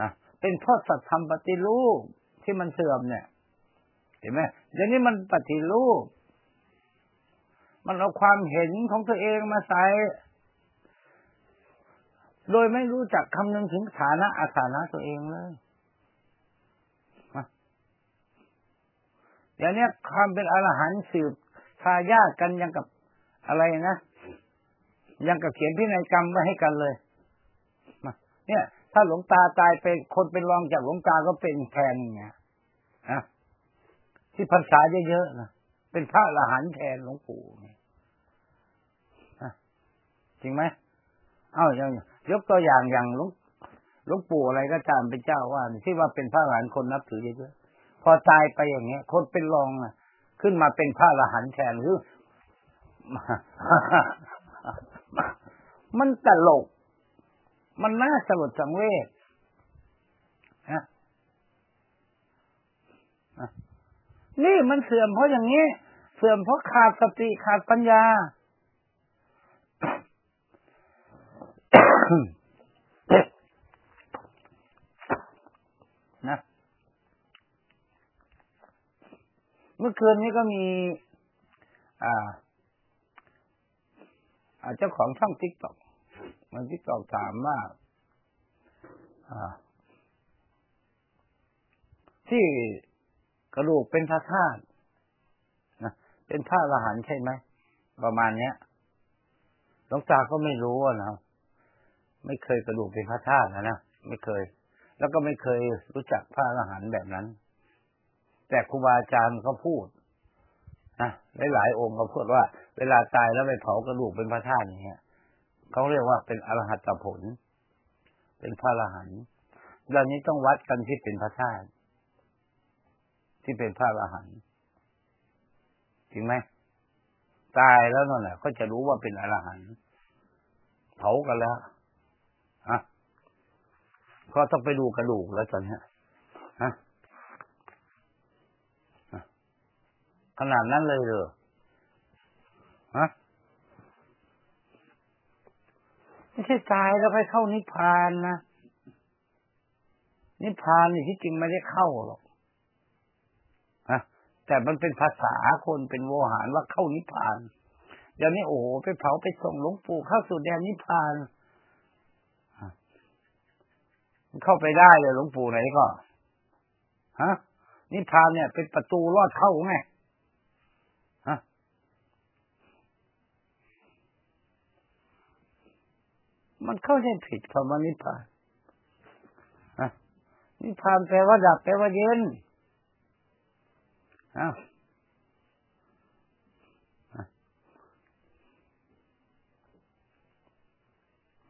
นะเป็นเพราะสัตว์ทำปฏิรูปที่มันเสื่อมเนี่ย เห็นไหมเดี๋ยวนี้มันปฏิรูป มันเอาความเห็นของตัวเองมาใส่ โดยไม่รู้จักคำนึงถึงฐานะอาฐานะตัวเองเลยเดี๋ยวนี้ความเป็นอรหันต์สืบทายาทกันยังกับอะไรนะยังกับเขียนพินัยกรรมไว้ให้กันเลยเนี่ย ถ้าหลวงตาตายไปคนเป็นรองจากหลวงตาก็เป็นแทนอย่างเงี้ยนะที่ภาษาเยอะๆนะเป็นพระอรหันต์แทนหลวงปู่จริงไหมเอ้าอย่าง ยกตัวอย่างอย่างหลวงหลวงปู่อะไรก็ตามเป็นเจ้าว่าที่ว่าเป็นพระอรหันต์คนนับถือเยอะๆพอตายไปอย่างเงี้ย คนเป็นรองอะ ขึ้นมาเป็นพระอรหันต์แทนหรือมันตลก มันน่าสลดสังเวชนะนี่มันเสื่อมเพราะอย่างนี้ เสื่อมเพราะขาดสติขาดปัญญา นะเมื่อคืนนี้ก็มี อ่าเจ้าของช่อง TikTok มัน TikTok ถามว่าที่กระดูกเป็นพระธาตุนะเป็นพระอรหันต์ใช่ไหม ประมาณเนี้ยหลวงตาก็ไม่รู้นะ ไม่เคยกระดูกเป็นพระธาตุนะนะไม่เคย แล้วก็ไม่เคยรู้จักพระอรหันต์แบบนั้น แต่ครูบาอาจารย์เขาพูดนะหลายๆองค์เขาพูดว่า เวลาตายแล้วไปเผากระดูกเป็นพระธาตุอย่างเงี้ยเขาเรียกว่าเป็นอรหัตผล เป็นพระอรหันต์เรื่องนี้ต้องวัดกันที่เป็นพระธาตุที่เป็นพระอรหันต์จริงไหมตายแล้วนั่นแหละก็จะรู้ว่าเป็นอรหันต์เผากันแล้ว ก็ต้องไปดูกระดูกแล้วตอนนี้ฮะขนาดนั้นเลยเหรอฮะไม่ใช่ตายแล้วไปเข้านิพพานนะนิพพานนี่ที่จริงไม่ได้เข้าหรอกฮะแต่มันเป็นภาษาคนเป็นโวหารว่าเข้านิพพานเดี๋ยวนี้โอ้โหไปเผาไปส่งหลวงปู่เข้าสู่แดนนิพพาน เข้าไปได้เลยหลวงปู่ไหนก็ฮะนิพพานเนี่ย เป็นประตูรอดเข้าไงฮะมันเข้าใจผิดคำว่านิพพานฮะนิพพานแปลว่าดับแปลว่าเย็นอ้าว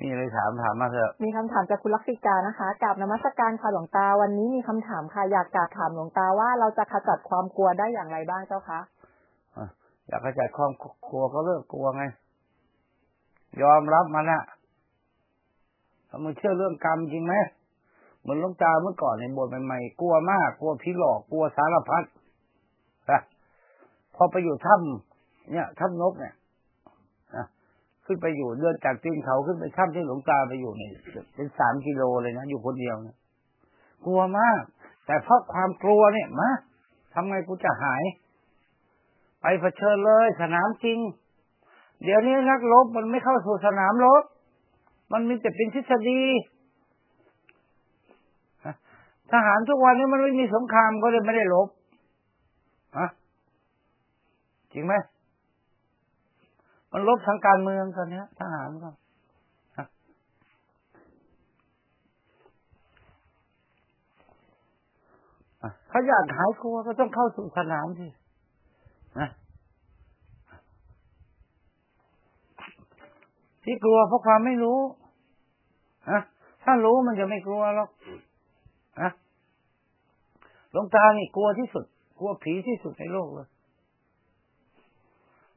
มีอะไรถามถามมาเถอะ มีคำถามจากคุณลักษิกานะคะกราบนมัสการค่ะหลวงตาวันนี้มีคำถามค่ะอยากกราบถามหลวงตาว่าเราจะขจัดความกลัวได้อย่างไรบ้างเจ้าคะอยากขจัดความกลัวก็เลิกกลัวไง ยอมรับมันอะถ้ามึงเชื่อเรื่องกรรมจริงไหมเหมือนหลวงตาเมื่อก่อนในบทใหม่ๆกลัวมาก กลัวผีหลอกกลัวสารพัดนะพอไปอยู่ถ้ำเนี่ยถ้ำนกเนี่ย ขึ้นไปอยู่เดินจากตีนเขาขึ้นไปถ้ำที่หลวงตาไปอยู่เนี่ยเป็นสามกิโลเลยนะอยู่คนเดียวเนี่ยกลัวมาก แต่เพราะความกลัวเนี่ยมาทำไงกูจะหาย ไปเผชิญเลยสนามจริง เดี๋ยวนี้นักรบมันไม่เข้าสู่สนามรบมันมีแต่เป็นทฤษฎีทหารทุกวันนี้มันไม่มีสงครามก็เลยไม่ได้รบฮะจริงไหม มันลบทางการเมืองตอนนี้ทหารก็เขาอยากหายกลัวก็ต้องเข้าสู่สนามสินะที่กลัวเพราะความไม่รู้นะถ้ารู้มันจะไม่กลัวหรอกนะหลวงตานี่กลัวที่สุด กลัวผีที่สุดในโลกเลย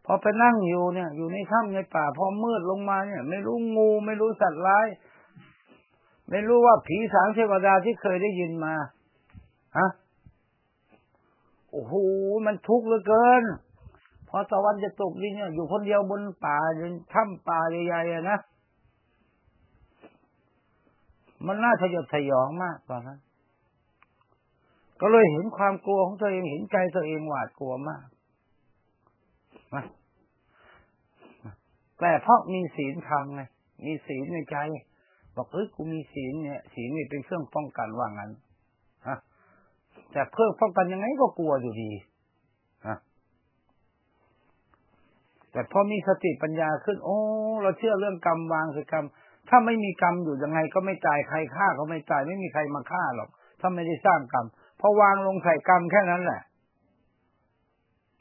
พอไปนั่งอยู่เนี่ย อยู่ในถ้ำในป่าพอมืดลงมาเนี่ย ไม่รู้งูไม่รู้สัตว์ร้าย ไม่รู้ว่าผีสางเทวดาที่เคยได้ยินมาฮะโอ้โหมันทุกข์เหลือเกิน พอตะวันจะตกดิเนี่ย อยู่คนเดียวบนป่าบนถ้ำป่าใหญ่ๆนะมันน่าสยดสยองมากกว่านั้นก็เลยเห็นความกลัวของตัวเองเห็นใจตัวเองหวาดกลัวมาก แต่เพราะมีศีลธรรมไงมีศีลในใจ บอกเฮ้ยกูมีศีลเนี่ยศีลนี่เป็นเครื่องป้องกันว่างั้นฮะแต่เพื่อป้องกันยังไงก็กลัวอยู่ดีฮะแต่พอมีสติปัญญาขึ้น โอ้ เราเชื่อเรื่องกรรมวางคือกรรม ถ้าไม่มีกรรมอยู่ยังไง ก็ไม่ตายใครฆ่าก็ไม่ตายไม่มีใครมาฆ่าหรอกถ้าไม่ได้สร้างกรรมพอวางลงใส่กรรมแค่นั้นแหละ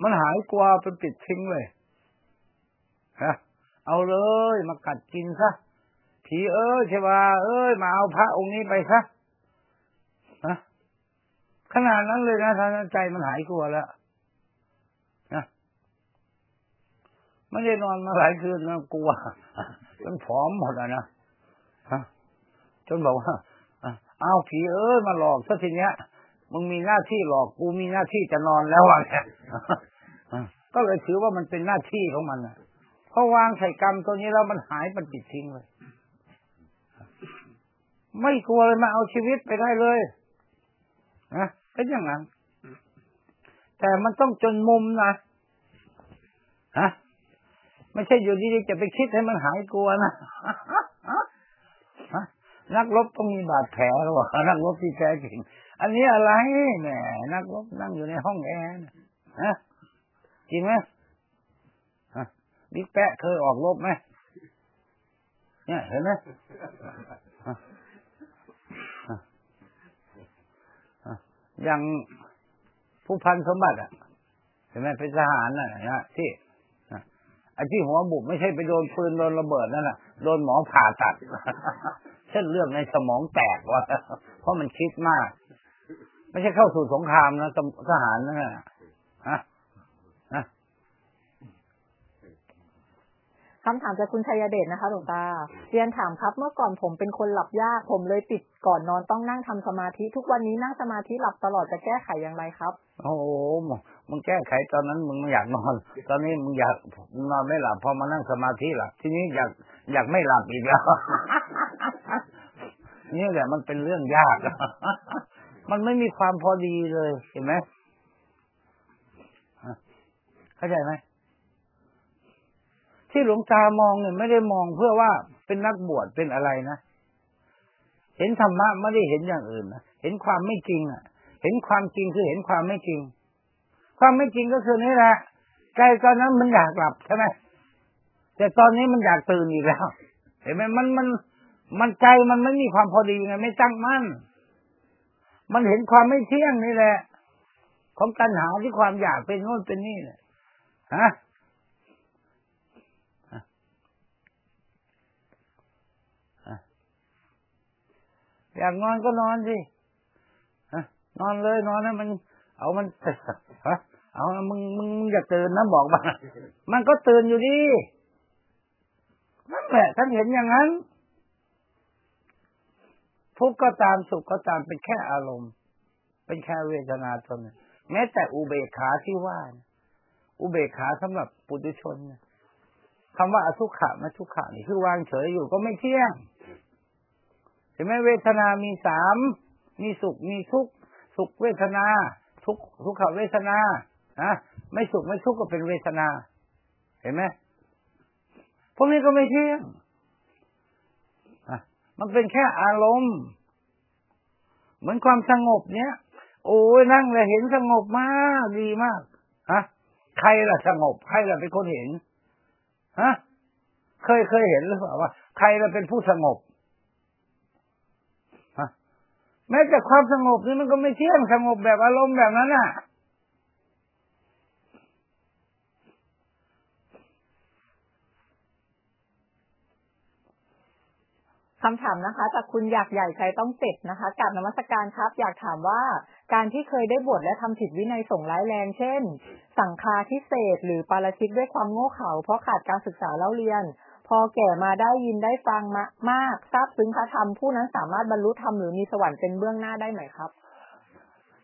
มันหายกลัวเป็นปิดทิ้งเลยฮะ เอาเลยมากัดกินซะผีเอ้ยเทวาเอ้ยมาเอาพระองค์นี้ไปซะนะขนาดนั้นเลยนะท่านใจมันหายกลัวแล้วนะไม่ได้นอนมาหลายคืนนะกลัวจนผอมหมดอะนะจนบอกว่าเอาผีเอ้ยมาหลอกซะทีเนี้ยมึงมีหน้าที่หลอกกูมีหน้าที่จะนอนแล้วอะเนี่ยก็เลยถือว่ามันเป็นหน้าที่ของมันอะ พอวางใส่กรรมตัวนี้แล้วมันหายมันปิดทิ้งเลย ไม่กลัวเลยมาเอาชีวิตไปได้เลยนะเป็นอย่างนั้น แต่มันต้องจนมุมนะฮะไม่ใช่อยู่ดีๆจะไปคิดให้มันหายกลัวนะนักรบต้องมีบาดแผลหรอนักรบที่แท้จริง อันนี้อะไรแหมนักรบนั่งอยู่ในห้องแอร์ฮะจริงไหม บิ๊กแปะเคยออกรบไหมเนี่ยเห็นไหมอย่างผู้พันสมบัติอะเห็นไหมเป็นทหารน่ะนะที่ไอ้ที่หัวบุบไม่ใช่ไปโดนปืนโดนระเบิดนั่นแหละโดนหมอผ่าตัด เช่นเรื่องในสมองแตกว่าเพราะมันคิดมาก ไม่ใช่เข้าสู่สงครามนะทหารนั่นแหละฮะฮะ คำถามจากคุณชัยเดชนะคะหลวงตา เรียนถามครับ เมื่อก่อนผมเป็นคนหลับยาก ผมเลยติดก่อนนอนต้องนั่งทำสมาธิ ทุกวันนี้นั่งสมาธิหลับตลอดจะแก้ไขอย่างไรครับ โอ้โหมึงแก้ไขตอนนั้นมึงไม่อยากนอน ตอนนี้มึงอยากนอนไม่หลับพอมานั่งสมาธิหลับทีนี้อยากอยากไม่หลับอีกแล้วนี่แหละมันเป็นเรื่องยาก มันไม่มีความพอดีเลย เห็นไหมเข้าใจไหม ที่หลวงตามองเนี่ยไม่ได้มองเพื่อว่าเป็นนักบวชเป็นอะไรนะเห็นธรรมะไม่ได้เห็นอย่างอื่นนะเห็นความไม่จริงอะ เห็นความจริงคือเห็นความไม่จริง ความไม่จริงก็คือนี่แหละใจตอนนั้นมันอยากหลับใช่ไหมแต่ตอนนี้มันอยากตื่นอีกแล้ว เห็นไหมมันมันมันใจมันไม่มีความพอดีไงไม่ตั้งมั่นมันเห็นความไม่เที่ยงนี่แหละ ของตัณหาที่ความอยากเป็นโน่นเป็นนี่เนี่ยฮะ อยากนอนก็นอนสินอนเลยนอนนะมัน เอามันเอามึงมึงมึงอย่าตื่นนะบอกมามันก็ตื่นอยู่ดีนั่นแหละท่านเห็นอย่างนั้น ทุกข์ก็ตามสุขก็ตามเป็นแค่อารมณ์ เป็นแค่เวทนาตนแม้แต่อุเบกขาที่ว่าอุเบกขาสำหรับปุถุชนคำว่าอทุขะมาทุกขะนี่คือวางเฉยอยู่ก็ไม่เที่ยง เห็นไหมเวทนามีสามมีสุขมีทุกข์สุขเวทนา ทุกทุกขเวทนานะไม่สุขไม่ทุกข์ก็เป็นเวทนา เห็นไหมพวกนี้ก็ไม่เที่ยงมันเป็นแค่อารมณ์ เหมือนความสงบเนี้ยโอ้ยนั่งเลยเห็นสงบมากดีมากฮะใครล่ะสงบใครล่ะเป็นคนเห็นฮะเคยเคยเห็นหรือเปล่าว่า ใครล่ะเป็นผู้สงบ แม้แต่ความสงบนี่มันก็ไม่เที่ยงสงบแบบอารมณ์แบบนั้นน่ะ คำถามนะคะ จากคุณอยากใหญ่ใจต้องเจ็ดนะคะกับนมัสการครับ อยากถามว่า การที่เคยได้บวชและทำผิดวินัยส่งร้ายแรงเช่น สังฆาทิเศษหรือปาราชิกด้วยความโง่เขลาเพราะขาดการศึกษาเล่าเรียน พอแก่มาได้ยินได้ฟังมามากทราบซึ้งพระธรรมผู้นั้นสามารถบรรลุธรรมหรือมีสวรรค์เป็นเบื้องหน้าได้ไหมครับ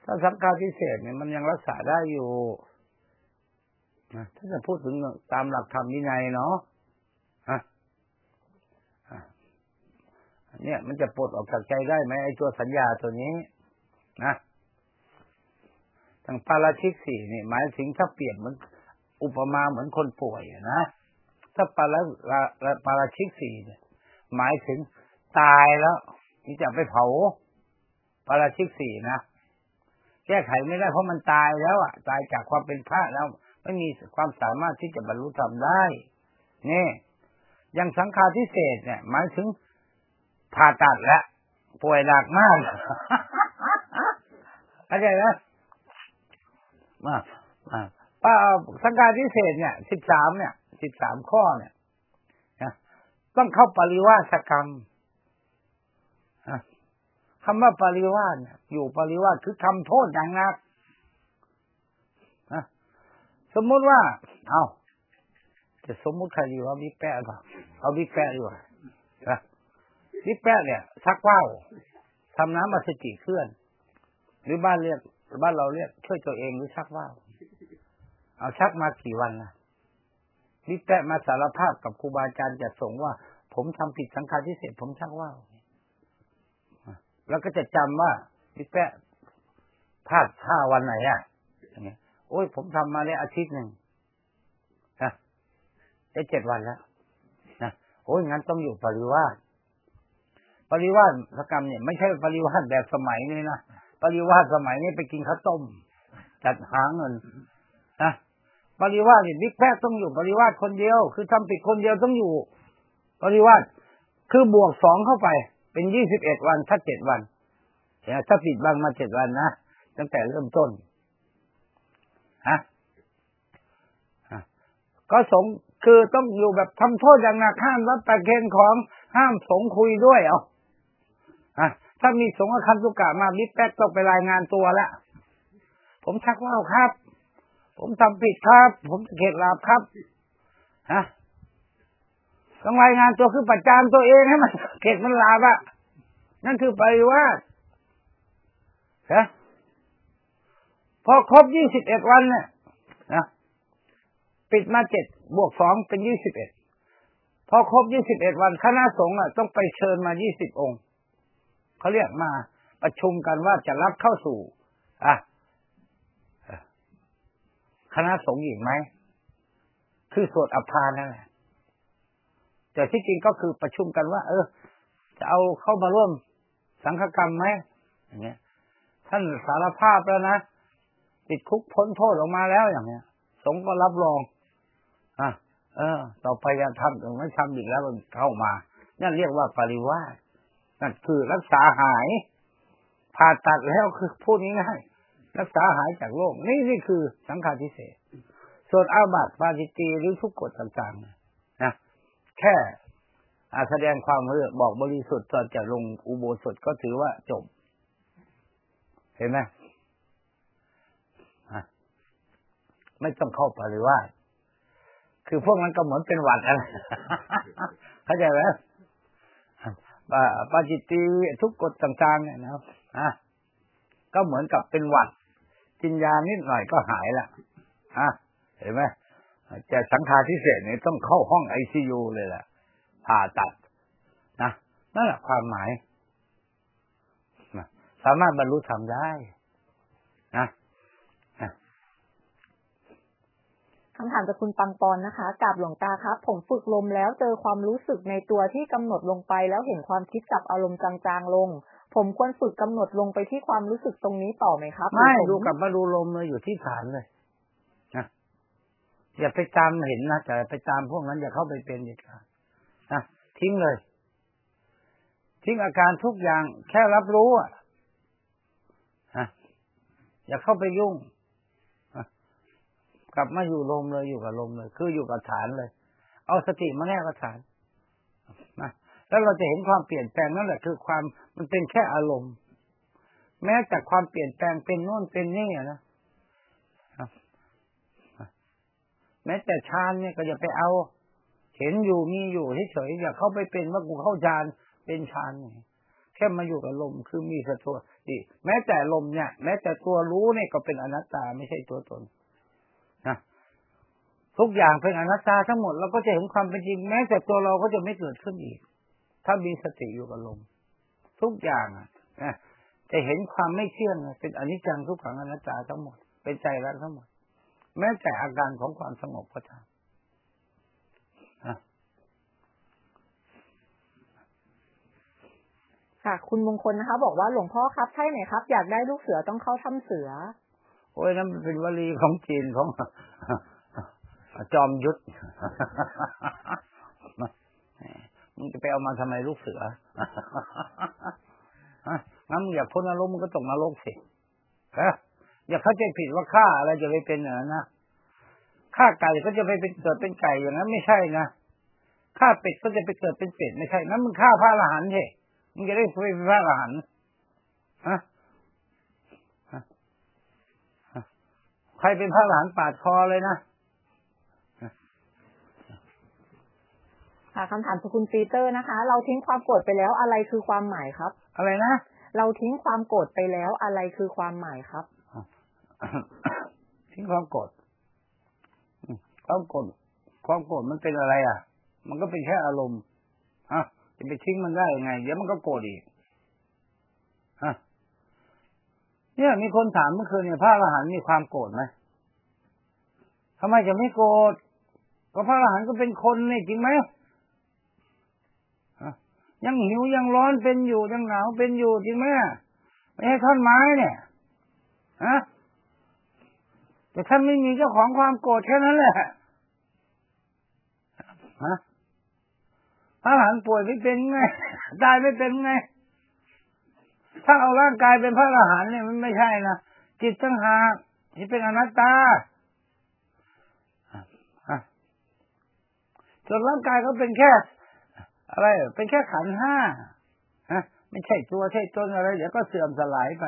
ถ้าสังฆาทิเศษเนี่ยมันยังรักษาได้อยู่นะถ้าจะพูดถึงตามหลักธรรมวินัยเนาะฮะเนี่ย มันจะปลดออกจากใจได้ไหมไอ้ตัวสัญญาตัวนี้นะทางปาราชิกสี่นี่หมายถึงถ้าเปรียบเหมือนอุปมาเหมือนคนป่วยนะ ถ้าปาราปาราชิกสี่เนี่ยหมายถึงตายแล้วนี่จะไปเผาปาราชิกสี่นะแก้ไขไม่ได้เพราะมันตายแล้วอะ ตายจากความเป็นพระแล้ว ไม่มีความสามารถที่จะบรรลุธรรมได้นี่อย่างสังฆาทิเศษเนี่ย หมายถึงผ่าตัดแล้วป่วยหนักมากเข้าใจไหมมาป้าสังฆาทิเศษเนี่ยสิบสามเนี่ย สิบสามข้อเนี่ยนะต้องเข้าปริวาสกรรมคำว่าปริวาสอยู่ปริวาสคือทำโทษอย่างหนักสมมุติว่า เอาจะสมมุติใครดีว่าบิ๊กแปะก่อนเอาบิ๊กแปะดีกว่านะบิ๊กแปะเนี่ยชักว่าวทำน้ำอสุจิเคลื่อน หรือบ้านเรียกบ้านเราเรียกช่วยตัวเองหรือชักว่าวเอาชักมากี่วันนะ บิ๊กแปะมาสารภาพกับครูบาอาจารย์จะส่งว่า ผมทำผิดสังฆาทิเศษผมชักว่าวแล้วก็จะจำว่าบิ๊กแปะพลาดท่าวันไหนอะโอ้ยผมทำมาได้อาทิตย์หนึ่งนะได้เจ็ดวันแล้วนะโอ้ยงั้นต้องอยู่ปริวาสปริวาสกรรมเนี่ยไม่ใช่ปริวาสแบบสมัยนี้นะปริวาสสมัยนี้ไปกินข้าวต้มจัดหาเงินนะ ปริวาสเนี่ยบิ๊กแพทต้องอยู่ปริวาสคนเดียว คือทำผิดคนเดียวต้องอยู่ปริวาสคือบวกสองเข้าไป เป็นยี่สิบเอ็ดวันถ้าเจ็ดวันถ้าผิดบางมาเจ็ดวันนะตั้งแต่เริ่มต้นฮะก็สงคือต้องอยู่แบบทำโทษอย่างหนักห้ามรับประเคนของห้ามสงคุยด้วยเอาอะถ้ามีสงฆ์คันสุกะมาบิ๊กแป๊กต้องไปรายงานตัวละผมชักว่าวครับ ผมทำผิดครับ ผมเขตลาบครับ ฮะต้องรายงานตัวคือประจานตัวเองให้มันเขตมันลาบอะนั่นคือปริวาสฮะพอครบยี่สิบเอ็ดวันเนี่ยนะปิดมาเจ็ดบวกสองเป็นยี่สิบเอ็ดพอครบยี่สิบเอ็ดวันคณะสงฆ์อะต้องไปเชิญมายี่สิบองค์เขาเรียกมาประชุมกันว่าจะรับเข้าสู่ อะ คณะสงฆ์อีกไหม คือสวดอภานั่นแหละแต่ที่จริงก็คือประชุมกันว่า เออ จะเอาเข้ามาร่วมสังฆกรรมไหมอย่างเงี้ย ท่านสารภาพแล้วนะติดคุกพ้นโทษออกมาแล้วอย่างเนี้ย สงฆ์ก็รับรอง อะเออ ต่อไปจะทำถึงไม่ทำอีกแล้วมันเข้ามา นั่นเรียกว่าปริวาสนั่นคือรักษาหาย ผ่าตัดแล้วคือพูดง่ายๆ รักษาหายจากโรคนี่นี่คือสังขารทิเศษส่วนอาบัติปาจิตีหรือทุกกฎต่างๆนะแค่อาแสดงความเรื่อบอกบริสุทธิ์ตอนจะลงอุโบสถก็ถือว่าจบ เห็นไหมไม่ต้องเข้าปริวาสคือพวกนั้นก็เหมือนเป็นหวัดอะไรเข้าใจไหมปาจิตีทุกกฎต่างๆเนี่ยนะอะก็เหมือนกับเป็นหวัด กินยานิดหน่อยก็หายละอะเห็นไหมแต่สังขารพิเศษเนี่ยต้องเข้าห้องไอซียูเลยแหละผ่าตัดนะนั่นแหละความหมายสามารถบรรลุธรรมได้นะคำถามจากคุณปังปอนนะคะกาบหลวงตาครับ ผมฝึกลมแล้วเจอความรู้สึกในตัวที่กำหนดลงไปแล้วเห็นความคิดกับอารมณ์จางๆลง ผมควรฝึกกำหนดลงไปที่ความรู้สึกตรงนี้ต่อไหมครับ ไม่ดูกลับมาดูลมเลยอยู่ที่ฐานเลยนะอย่าไปตามเห็นนะแต่ไปตามพวกนั้นอย่าเข้าไปเป็นเด็ดขาดนะทิ้งเลย ทิ้งอาการทุกอย่าง แค่รับรู้อะอย่าเข้าไปยุ่งกลับมาอยู่ลมเลยอยู่กับลมเลย คืออยู่กับฐานเลย เอาสติมาแนกกับฐานนะ แล้วเราจะเห็นความเปลี่ยนแปลงนั่นแหละคือความมันเป็นแค่อารมณ์ แม้แต่ความเปลี่ยนแปลงเป็นโน่นเป็นนี่นะแม้แต่ฌานเนี่ยก็อย่าไปเอา เห็นอยู่มีอยู่เฉยๆอย่าเข้าไปเป็นว่ากูเข้าฌานเป็นฌานแค่มาอยู่กับลมคือมีสติดิแม้แต่ลมเนี่ย แม้แต่ตัวรู้เนี่ยก็เป็นอนัตตาไม่ใช่ตัวตนนะทุกอย่างเป็นอนัตตาทั้งหมดเราก็จะเห็นความเป็นจริง แม้แต่ตัวเราก็จะไม่เกิดขึ้นอีก ถ้ามีสติอยู่กับลมทุกอย่างอะนะจะเห็นความไม่เที่ยงเป็นอนิจจังทุกขังอนัตตาทั้งหมด เป็นใจรักทั้งหมด แม้แต่อาการของความสงบก็ตามค่ะ คุณมงคลนะคะ บอกว่าหลวงพ่อครับใช่ไหมครับ อยากได้ลูกเสือต้องเข้าถ้ำเสือ โอ้ยนั่นเป็นวลีของจีนของจอมยุทธ มึงจะไปเอามาทำไมลูกเสืองั้นมึงอยากพ้นนรกมึงก็ตกนรกสิฮะอย่าเข้าใจผิดว่าฆ่าอะไรจะไปเป็นอย่างนั้นนะฆ่าไก่ก็จะไปเป็นเกิดเป็นไก่อย่างนั้นไม่ใช่นะฆ่าเป็ดก็จะไปเกิดเป็นเป็ดไม่ใช่นั้นมึงฆ่าพระอรหันต์สิมึงจะได้ไปเป็นพระอรหันต์ฮะใครเป็นพระหลานปาดคอเลยนะ ค่ะคำถามจากคุณปีเตอร์นะคะ เราทิ้งความโกรธไปแล้วอะไรคือความหมายครับ อะไรนะ เราทิ้งความโกรธไปแล้วอะไรคือความหมายครับ ทิ้งความโกรธอืมความโกรธความโกรธมันเป็นอะไร อะ มันก็เป็นแค่อารมณ์ฮะจะไปทิ้งมันได้ยังไง เดี๋ยวมันก็โกรธอีกฮะเนี่ยมีคนถามเมื่อคืนเนี่ยพระอรหันต์มีความโกรธไหมทำไมจะไม่โกรธก็พระอรหันต์ก็เป็นคนนี่จริงไหมฮะ ยังหิวยังร้อนเป็นอยู่ยังหนาวเป็นอยู่จริงไหมไม่ใช่ท่อนไม้เนี่ยฮะแต่ท่านไม่มีเจ้าของความโกรธแค่นั้นแหละฮะพระอรหันต์ป่วยไม่เป็นไงตายไม่เป็นไงถ้าเอาร่างกายเป็นพระอรหันต์เนี่ยมันไม่ใช่นะจิตตั้งหากที่เป็นอนัตตาส่วนร่างกายก็เป็นแค่ อะไร เป็นแค่ขันห้าฮะไม่ใช่ตัวใช่ตนอะไรเดี๋ยวก็เสื่อมสลายไป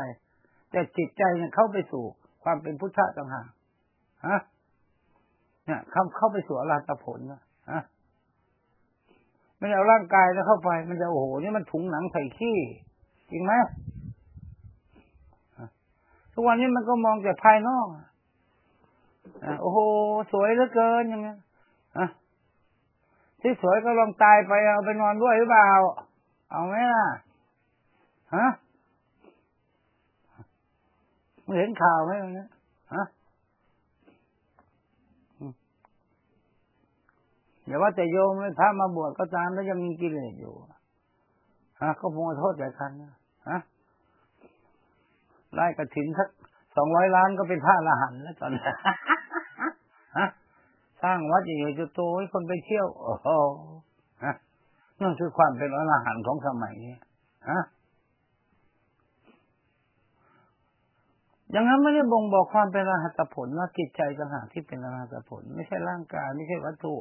แต่จิตใจเนี่ยเข้าไปสู่ความเป็นพุทธะต่างหากฮะเนี่ยเข้าเข้าไปสู่อรหัตผลนะฮะไม่เอาร่างกายแล้วเข้าไป มันจะโอ้โหนี่มันถุงหนังใส่ขี้จริงไหมทุกวันนี้มันก็มองแต่ภายนอกอะโอ้โห สวยเหลือเกินอย่างเงี้ยอะ ที่สวยก็ลองตายไปเอาไปนอนด้วยหรือเปล่า เอาไหมล่ะ ฮะมึงเห็นข่าวไหมตรงนี้ฮะอย่าว่าแต่โยมเลยพระมาบวชก็ตามแล้วยังมีกิเลสอยู่ฮะก็พงโทษแต่กันนะฮะไล่กระถินสักสองร้อยล้านก็เป็นพระอรหันแล้วตอนนี้ฮะ สร้างวัดใหญ่ๆจะโตให้คนไปเที่ยว โอ้โหนั่นคือความเป็นอรหันต์ของสมัยนี้ฮะอย่างนั้นไม่ได้บ่งบอกความเป็นอรหัตผลว่าจิตใจต่างหากที่เป็นอรหัตผล ไม่ใช่ร่างกายไม่ใช่วัตถุ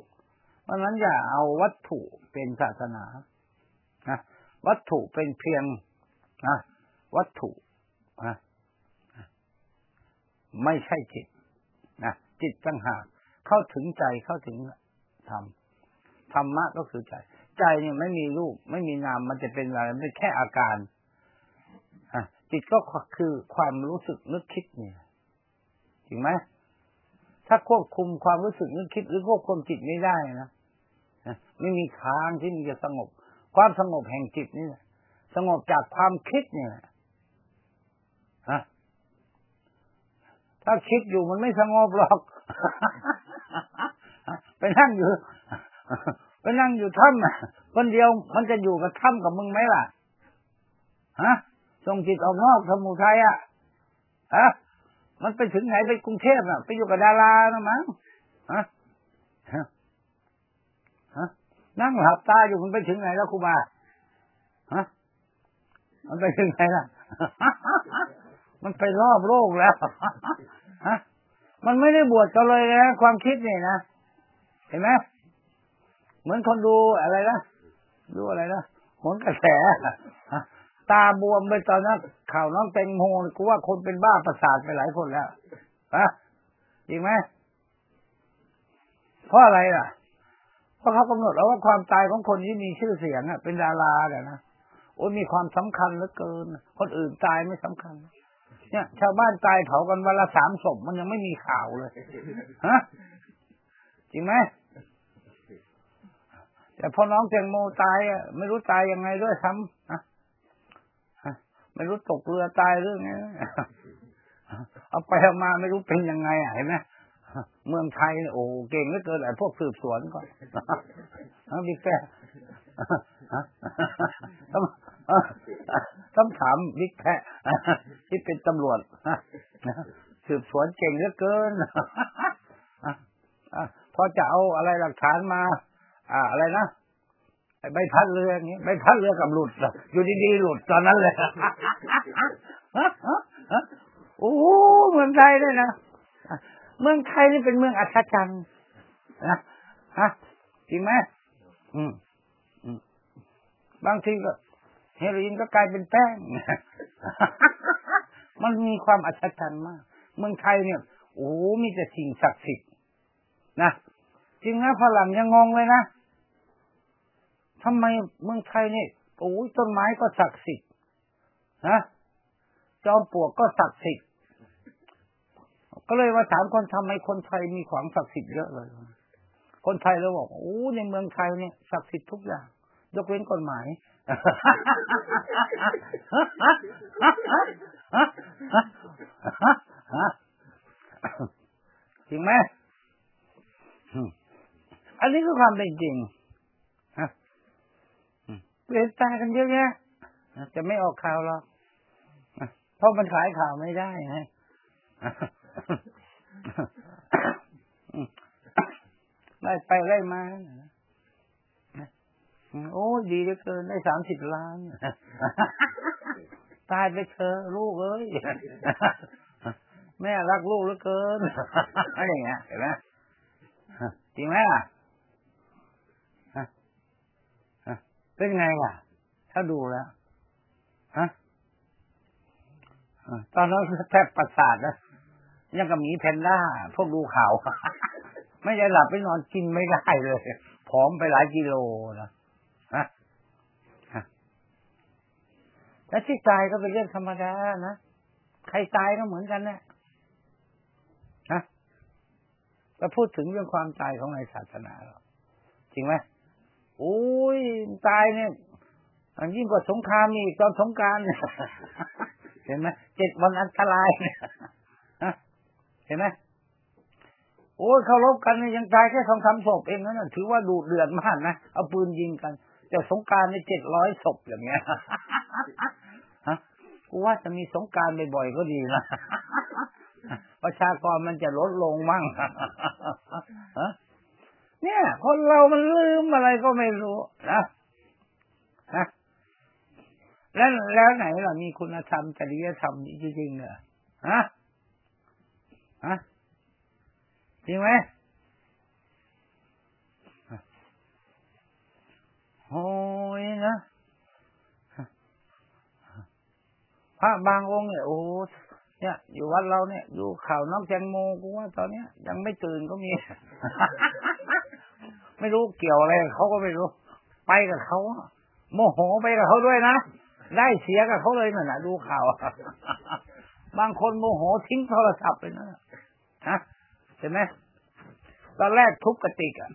เพราะฉะนั้นอย่าเอาวัตถุเป็นศาสนานะวัตถุเป็นเพียงนะวัตถุนะไม่ใช่จิตนะจิตต่างหาก เข้าถึงใจเข้าถึงธรรมธรรมะก็คือใจ ใจเนี่ยไม่มีรูป ไม่มีนามมันจะเป็นอะไรมันแค่อาการจิตก็คือความรู้สึกนึกคิดเนี่ยจริงไหมถ้าควบคุมความรู้สึกนึกคิด หรือควบคุมจิตไม่ได้นะไม่มีทางที่มันจะสงบ ความสงบแห่งจิตนี่สงบจากความคิดเนี่ยฮะถ้าคิดอยู่มันไม่สงบหรอก ไปนั่งอยู่ไปนั่งอยู่ถ้ำคนเดียวมันจะอยู่กับถ้ำกับมึงไหมล่ะฮะส่งจิตออกนอกสมุทัยอะฮะมันไปถึงไหนไปกรุงเทพอะ ไปอยู่กับดารานะมั้งฮะฮะฮะนั่งหลับตาอยู่มันไปถึงไหนแล้วครูบาฮะมันไปถึงไหนล่ะ มันไปรอบโลกแล้วฮะ มันไม่ได้บวชกันเลยนะความคิดนี่นะเห็นไหมเหมือนคนดูอะไรนะดูอะไรนะหนกระแสตาบวมไปตอนนั้นข่าวน้องแตงโมกูว่าคนเป็นบ้าประสาทไปหลายคนแล้วฮะจริงไหมเพราะอะไรล่ะเพราะเขากำหนดแล้วว่าความตายของคนที่มีชื่อเสียงอะ เป็นดาราเนี่ยนะโอ้มีความสำคัญเหลือเกิน คนอื่นตายไม่สำคัญ เนี่ยชาวบ้านตายเผากันวันละสามศพมันยังไม่มีข่าวเลยฮะจริงไหมแต่พอน้องแตงโมตายอะไม่รู้ตายยังไงด้วยซ้ำนะไม่รู้ตกเรือตายหรือไงเอาไปเอามาไม่รู้เป็นยังไงอะเห็นไหมเมืองไทยโอ้เก่งเหลือเกินไอ้พวกสืบสวนก่อนบิ๊กแป๊ ต้องถามบิ๊กแพะที่เป็นตำรวจสืบสวนเก่งเหลือเกินพอจะเอาอะไรหลักฐานมา อ่า อะไรนะใบพัดเรืออย่างนี้ใบพัดเรือกับหลุดอยู่ดีๆหลุดตอนนั้นเลยโอ้เมืองไทยด้วยนะเมืองไทยนี่เป็นเมืองอัศจรรย์นะฮะจริงไหมอืมอืมบางทีก็ เฮโรอีนก็กลายเป็นแป้ง มันมีความอัศจรรย์มาก เมืองไทยเนี่ย โอ้มีแต่สิ่งศักดิ์สิทธิ์นะจริงนะฝรั่งยังงงเลยนะทำไมเมืองไทยเนี่ยโอ้ยต้นไม้ก็ศักดิ์สิทธิ์นะจอมปลวกก็ศักดิ์สิทธิ์ก็เลยมาถามคนทำไมคนไทยมีขวางศักดิ์สิทธิ์เยอะเลย คนไทยเราบอกโอ้ในเมืองไทยเนี่ยศักดิ์สิทธิ์ทุกอย่าง ยกเว้นกฎหมายจริงไหมอันนี้คือความเป็นจริงเปลี่ยนตากันเยอะแยะจะไม่ออกข่าวหรอกเพราะมันขายข่าวไม่ได้ไงไล่ไปไล่มา โอ้ดีเหลือเกินได้สามสิบล้าน ตายไปเธอลูกเอ้ยแม่รักลูกเหลือเกินอะไรอย่างเงี้ยเห็นไหมจริงไหมล่ะเป็นไงล่ะ ถ้าดูแล้วฮะตอนนั้นแทบประสาทนะยังกับหมีแพนด้าพวกดูข่าวไม่ได้หลับไม่นอนกินไม่ได้เลยผอมไปหลายกิโลนะฮะ และที่ตายก็เป็นเรื่องธรรมดานะใครตายก็เหมือนกันนะฮะก็พูดถึงเรื่องความตายของในศาสนาเราจริงไหมโอ้ยตายเนี่ยยิ่งกว่าสงครามอีกตอนสงการเห็นไหมเจ็ดวันอันตรายเห็นไหมโอ้ยเขารบกันยังตายแค่สองสามศพเองนั่นถือว่าดูเดือดมากนะเอาปืนยิงกันแต่สงการในเจ็ดร้อยศพอย่างเงี้ย กูว่าจะมีสงการบ่อยๆก็ดีนะประชากรมันจะลดลงมั่งเนี่ย คนเรามันลืมอะไรก็ไม่รู้นะนะแล้วแล้วไหนล่ะมีคุณธรรมจริยธรรมจริงๆเนี่ยฮะฮะจริงไหมโอ้ยนะพ ระบางองค์เนี่ยโอ้เนี่ย อยู่วัดเราเนี่ยดูข่าวน้องแจงโมกูว่าตอนเนี้ย ยังไม่ตื่นก็มี ไม่รู้เกี่ยวอะไรเขาก็ไม่รู้ ไปกับเขาโมโหไปกับเขาด้วยนะได้เสียกับเขาเลยน่ะนะดูข่าวบางคนโมโหทิ้งโทรศัพท์ไปนะฮะเห็นไหมตอนแรกทุบกระติกอะ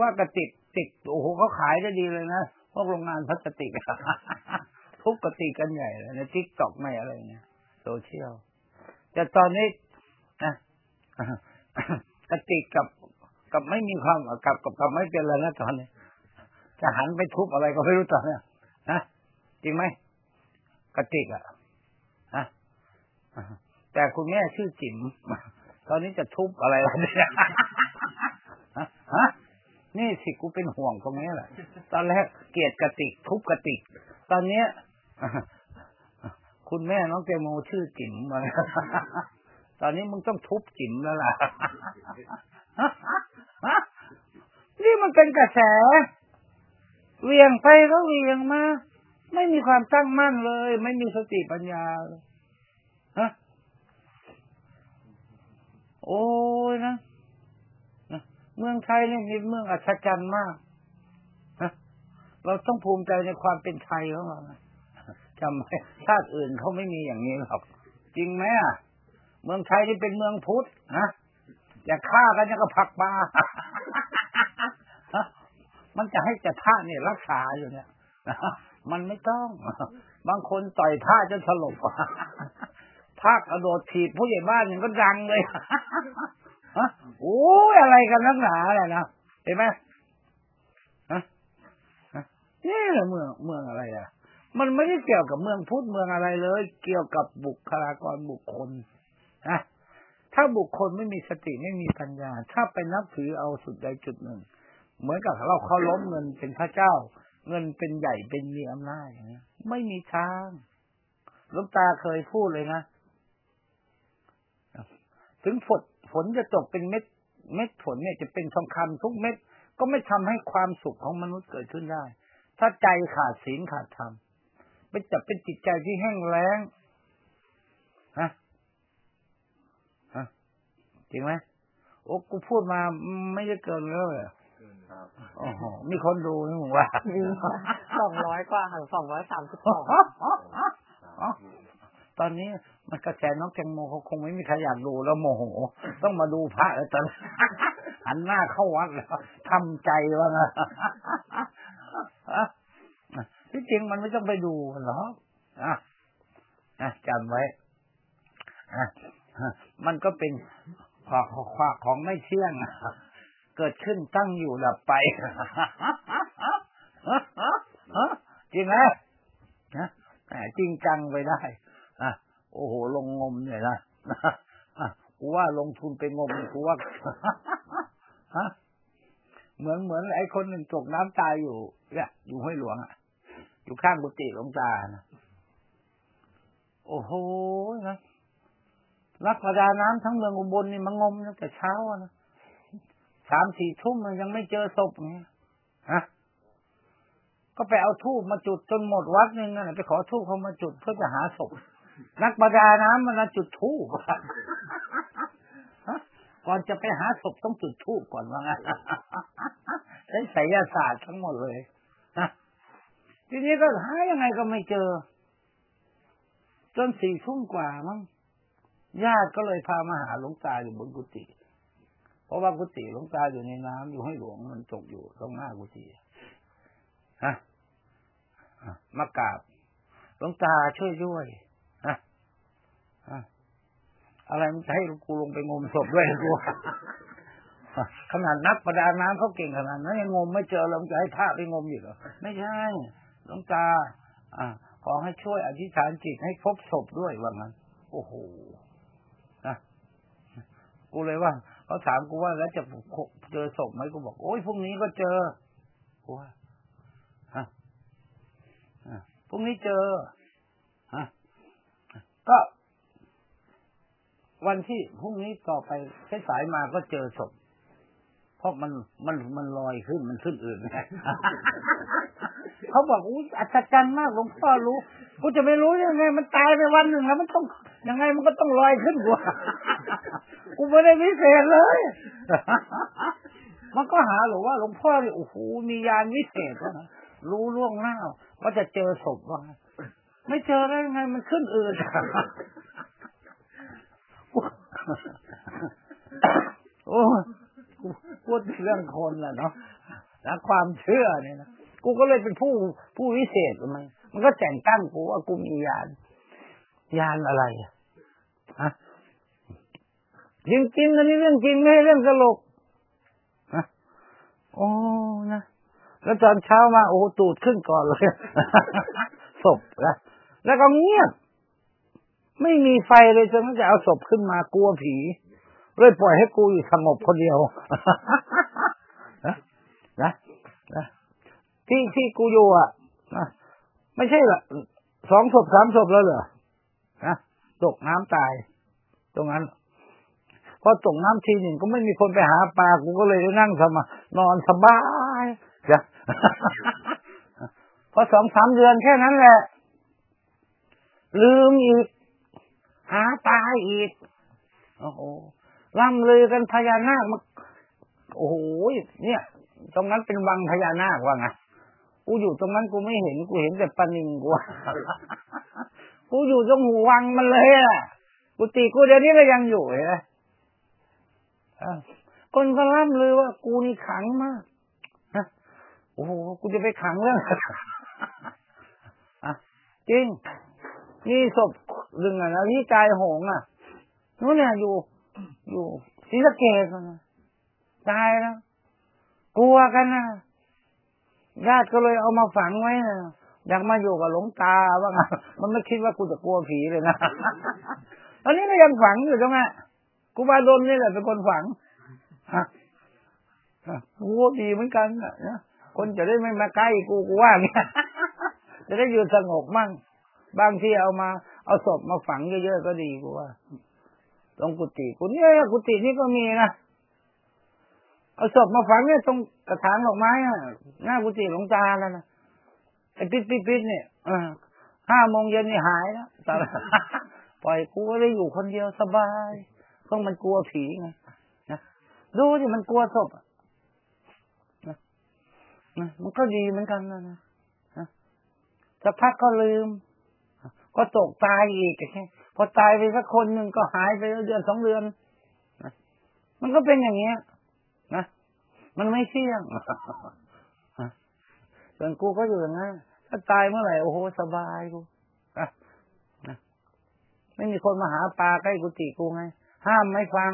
ว่ากระติกติกโอ้โหเขาขายได้ดีเลยนะพวกโรงงานพลาสติก ทุบกระติกกันใหญ่เลยใน TikTok ไม่อะไรเงี้ยโซเชียลแต่ตอนนี้นะกระติกกับกับไม่มีความกับกับกับไม่เป็นแล้วนะตอนนี้จะหันไปทุบอะไรก็ไม่รู้ตอนนี้นะจริงไหมกระติกอะนะแต่คุณแม่ชื่อจิ๋มตอนนี้จะทุบอะไรล่ะเนี่ยฮะนี่สิกูเป็นห่วงตรงนี้แหละ ตอนแรกเกลียดกระติกทุบกระติก ตอนเนี้ย คุณแม่น้องแตงโมชื่อจิ๋มมาตอนนี้มึงต้องทุบจิ๋มแล้วล่ะ นี่มันเป็นกระแส เวียงไปก็เวียงมา ไม่มีความตั้งมั่นเลย ไม่มีสติปัญญาฮะโอ้ยนะเมืองไทยเนี่ยมีเมืองอัศจรรย์มากนะเราต้องภูมิใจในความเป็นไทยของเรา จำไว้ชาติอื่นเขาไม่มีอย่างนี้หรอก จริงไหมอะ เมืองไทยนี่เป็นเมืองพุทธนะอย่าฆ่ากันย่าก็ผักปลามันจะให้จะท่าเนี่ยรักษาอยู่เนี่ยมันไม่ต้อง บางคนต่อยท่าจนสลบภาคกระโดดถีบผู้ใหญ่บ้านย่างก็ดังเลยฮะโอ้ยอะไรกันนักหนาอะไรนะเห็นไหมฮะนี่แหละเมืองเมืองอะไรอะ มันไม่ได้เกี่ยวกับเมืองพุทธเมืองอะไรเลย เกี่ยวกับบุคลากรบุคคลนะถ้าบุคคลไม่มีสติไม่มีปัญญา ถ้าไปนับถือเอาสุดใดจุดหนึ่ง เหมือนกับเราเขาล้มเงินเป็นพระเจ้า เงินเป็นใหญ่เป็นมีอำนาจอย่างนี้ไม่มีทางลูกตาเคยพูดเลยนะถึงฝนฝนจะตกเป็นเม็ด เม็ดฝนเนี่ยจะเป็นทองคำทุกเม็ด ก็ไม่ทำให้ความสุขของมนุษย์เกิดขึ้นได้ ถ้าใจขาดศีลขาดธรรม เป็นจะเป็นจิตใจที่แห้งแล้งฮะฮะจริงไหมโอ้กูพูดมาไม่ได้เกินแล้วเลยโอ้โหมีคนดูนี่มึงว่ามีสองร้อยกว่าค่ะสองร้อยสามสิบสองตอนนี้มันกระแสน้องแตงโมเขาคงไม่มีใครอยากดูแล้วโมโห ต้องมาดูพระแล้วตอนหันหน้าเข้าวัดแล้วทำใจว่านะ ที่จริงมันไม่ต้องไปดูหรอกอะอะจำไว้อะมันก็เป็นของของของไม่เที่ยงเกิดขึ้นตั้งอยู่ดับไปจริงไหมนะจริงจังไปได้อะโอ้โหลงงมเนี่ยนะกูว่าลงทุนไปงมกูว่าเหมือนเหมือนไอ้คนหนึ่งตกน้ำตายอยู่เนี่ยอยู่ห้วยหลวงอะ อยู่ข้างกุฏิหลวงตานะโอ้โหนะนักประดาน้ำทั้งเมืองอุบลนี่มางมตั้งแต่เช้าอะนะสามสี่ทุ่มมันยังไม่เจอศพไงฮะก็ไปเอาทูบมาจุดจนหมดวัดนึงนั่นแหละไปขอทูบเขามาจุดเพื่อจะหาศพนักประดาน้ำมันจุดทูบก่อนจะไปหาศพต้องจุดทูบก่อนว่างั้นใช้ไสยศาสตร์ทั้งหมดเลยนะ ทีนี้ก็หายังไงก็ไม่เจอ จนสี่ทุ่มกว่ามั้งญาติก็เลยพามาหาหลวงตาอยู่บนกุฏิเพราะว่ากุฏิหลวงตาอยู่ในน้ำอยู่ให้หลวงมันตกอยู่ตรงหน้ากุฏิฮะมากราบหลวงตาช่วยด้วยฮะอะไรมันจะให้กูลงไปงมศพด้วยกูขนาดนักประดาน้ำเขาเก่งขนาดนั้นยังงมไม่เจอเราจะให้พระไปงมอีกเหรอไม่ใช่ ลวงตา อ่า ขอให้ช่วยอธิษฐานจิตให้พบศพด้วยว่างั้น โอ้โหนะกูเลยว่าเขาถามกูว่าแล้วจะเจอศพไหมกูบอก โอ้ยพรุ่งนี้ก็เจอกูว่าฮะพรุ่งนี้เจอฮะก็ วันที่พรุ่งนี้ต่อไปสายมาก็เจอศพเพราะมันมันมันลอยขึ้นมันขึ้นอื่น เขาบอกอุ้ยอัศจรรย์มากหลวงพ่อรู้กูจะไม่รู้ยังไง มันตายไปวันหนึ่งแล้วมันต้องยังไงมันก็ต้องลอยขึ้นกว่ากูไม่ได้วิเศษเลย มันก็หาหรือว่าหลวงพ่อเนี่ยโอ้โหมียานวิเศษนะรู้ล่วงหน้าว่าจะเจอศพว่าไม่เจอได้ยังไงมันขึ้นอื่นโอ้กูพูดเรื่องคนแหละเนาะนะความเชื่อเนี่ยนะ กูก็เลยเป็นผู้ผู้วิเศษมันมันก็แต่งตั้งกูว่ากูมียานยานอะไรอะฮะจริงจริงอันนี้เรื่องจริงไม่ใช่เรื่องตลกฮะโอ้นะแล้วตอนเช้ามาโอ้ตูดขึ้นก่อนเลยศพนะแล้วก็เงียบไม่มีไฟเลยจนจะเอาศพขึ้นมากลัวผีเลยปล่อยให้กูอยู่สงบคนเดียวนะนะ ที่ที่กูอยู่อะนะไม่ใช่ละสองศพสามศพแล้วเหรอนะตกน้ำตาย ตรงนั้นพอตกน้ำทีหนึ่งก็ไม่มีคนไปหาปลากูก็เลยนั่งสมานอนสบายจ้ะพอสองสามเดือนแค่นั้นแหละ ลืมอีก หาปลาอีก โอ้โหล่ำเลือกันพญานาคมาโอ้โหเนี่ย ตรงนั้นเป็นวังพญานาคว่าไง กูอยู่ตรงนั้นกูไม่เห็นกูเห็นแต่ปานิงกูกูอยู่ตรงหูวังมันเลยอะกูตีกูเดี๋ยวนี้ก็ยังอยู่เห็นไหมคนก็ล่ำลือว่ากูนี่ขังมากนะโอ้โหกูจะไปขังเรื่องอะจริงนี่ศพหนึ่งอะนะนี่กายหงอะนู้นเนี่ยอยู่ อยู่ศรีสะเกดนะตายแล้วกลัวกันนะ ญาติก็เลยเอามาฝังไว้นะอยากมาอยู่กับหลวงตาว่างมันไม่คิดว่ากูจะกลัวผีเลยนะตอนนี้ก็ยังฝังอยู่ตรงนั้นกูบาดมนี่แหละเป็นคนฝังฮะกูดีเหมือนกันนะคนจะได้ไม่มาใกล้กูกูว่าเนี่ยจะได้อยู่สงบมั่งบางที่เอามา เอาศพมาฝังเยอะๆก็ดีกูว่าตรงกุฏิกูเนี่ยกุฏินี่ก็มีนะ เอาศพมาฝังเนี่ยตรงกระถางดอกไม้อะหน้ากุฏิหลวงตาแล้วนะไอ้ปิดปิดปิดเนี่ยห้าโมงเย็นนี่หายแล้วตปล่อยกูได้อยู่คนเดียวสบายเพราะมันกลัวผีไงนะดูสิมันกลัวศพนะมันก็ดีเหมือนกันนะนะนะสักพักก็ลืม ก็ตกตายอีกแค่พอตายไปสักคนหนึ่งก็หายไปเดือนสองเดือนมันก็เป็นอย่างเงี้ย มันไม่เที่ยงส่วนกูก็อยู่อย่างนั้นถ้าตายเมื่อไหร่โอ้โหสบายกูไม่มีคนมาหาปลาใกล้กุฏิกูไง ห้ามไม่ฟัง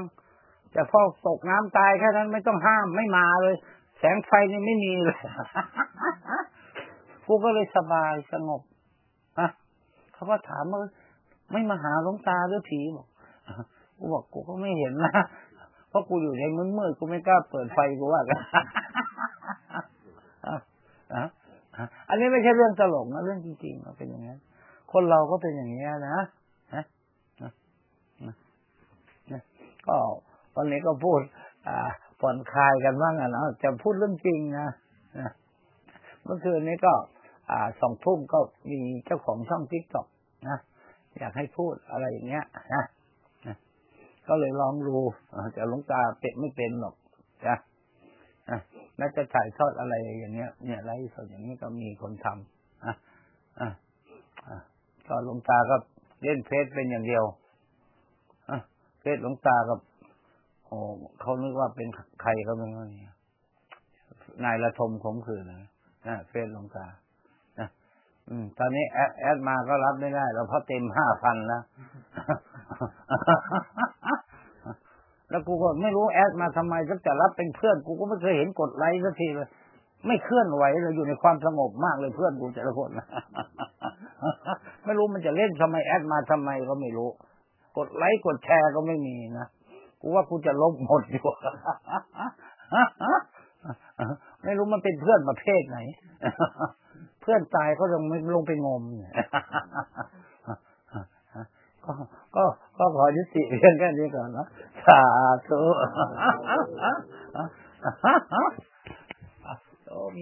จะพอตกน้ำตายแค่นั้นไม่ต้องห้ามไม่มาเลย แสงไฟนี่ไม่มีเลยกูก็เลยสบายสงบอะเขาก็ถามว่าไม่มาหาหลวงตาหรือผีบอกกูบอกกูก็ไม่เห็นนะ ราะกูอยู่ในมืดมืดๆกูไม่กล้าเปิดไฟกูว่ากันอ,อ,อันนี้ไม่ใช่เรื่องตลกนะเรื่องจริงๆมันเป็นอย่างนั้นคนเราก็เป็นอย่างนี้ยนะนะนะก็วันนี้ก็พูด อ่าผ่อนคลายกันบ้างอะเนาะจะพูดเรื่องจริงนะเมื่อคืนนี้ก็ อ่าสองทุ่มก็มีเจ้าของช่องทิกตอกนะอยากให้พูดอะไรอย่างเงี้ยนะ ก็เลยลองดูแต่หลวงตาเป็ดไม่เป็นหรอกนะนะแล้วจะถ่ายทอดอะไรอย่างเงี้ย เนี่ยไลฟ์สดอย่างนี้ก็มีคนทำอะอะอะก็หลวงตาก็เล่นเฟซเป็นอย่างเดียวอะเฟซหลวงตากับโอ้เขานึกว่าเป็นใครก็ไม่รู้เนี่ยนายละทมขมขืนนะนะเฟซหลวงตานะอืม ตอนนี้แอดแอดมาก็รับไม่ได้เราเพราะเต็มห้าพันแล้ว แล้วกูก็ไม่รู้แอดมาทำไมจะจะรับเป็นเพื่อนกูก็ไม่เคยเห็นกดไลค์สักทีเลยไม่เคลื่อนไหวเลยอยู่ในความสงบมากเลยเพื่อนกูแต่ละคนไม่รู้มันจะเล่นทำไมแอดมาทำไมก็ไม่รู้ กดไลค์กดแชร์ก็ไม่มีนะกูว่ากูจะลบหมดอยู่ไม่รู้มันเป็นเพื่อนประเภทไหน เพื่อนตายก็ลงไม่ลงไปงมเนี่ย ก็ก็ก็ขอยุติเพียงแค่นี้ก่อนนะสาธุ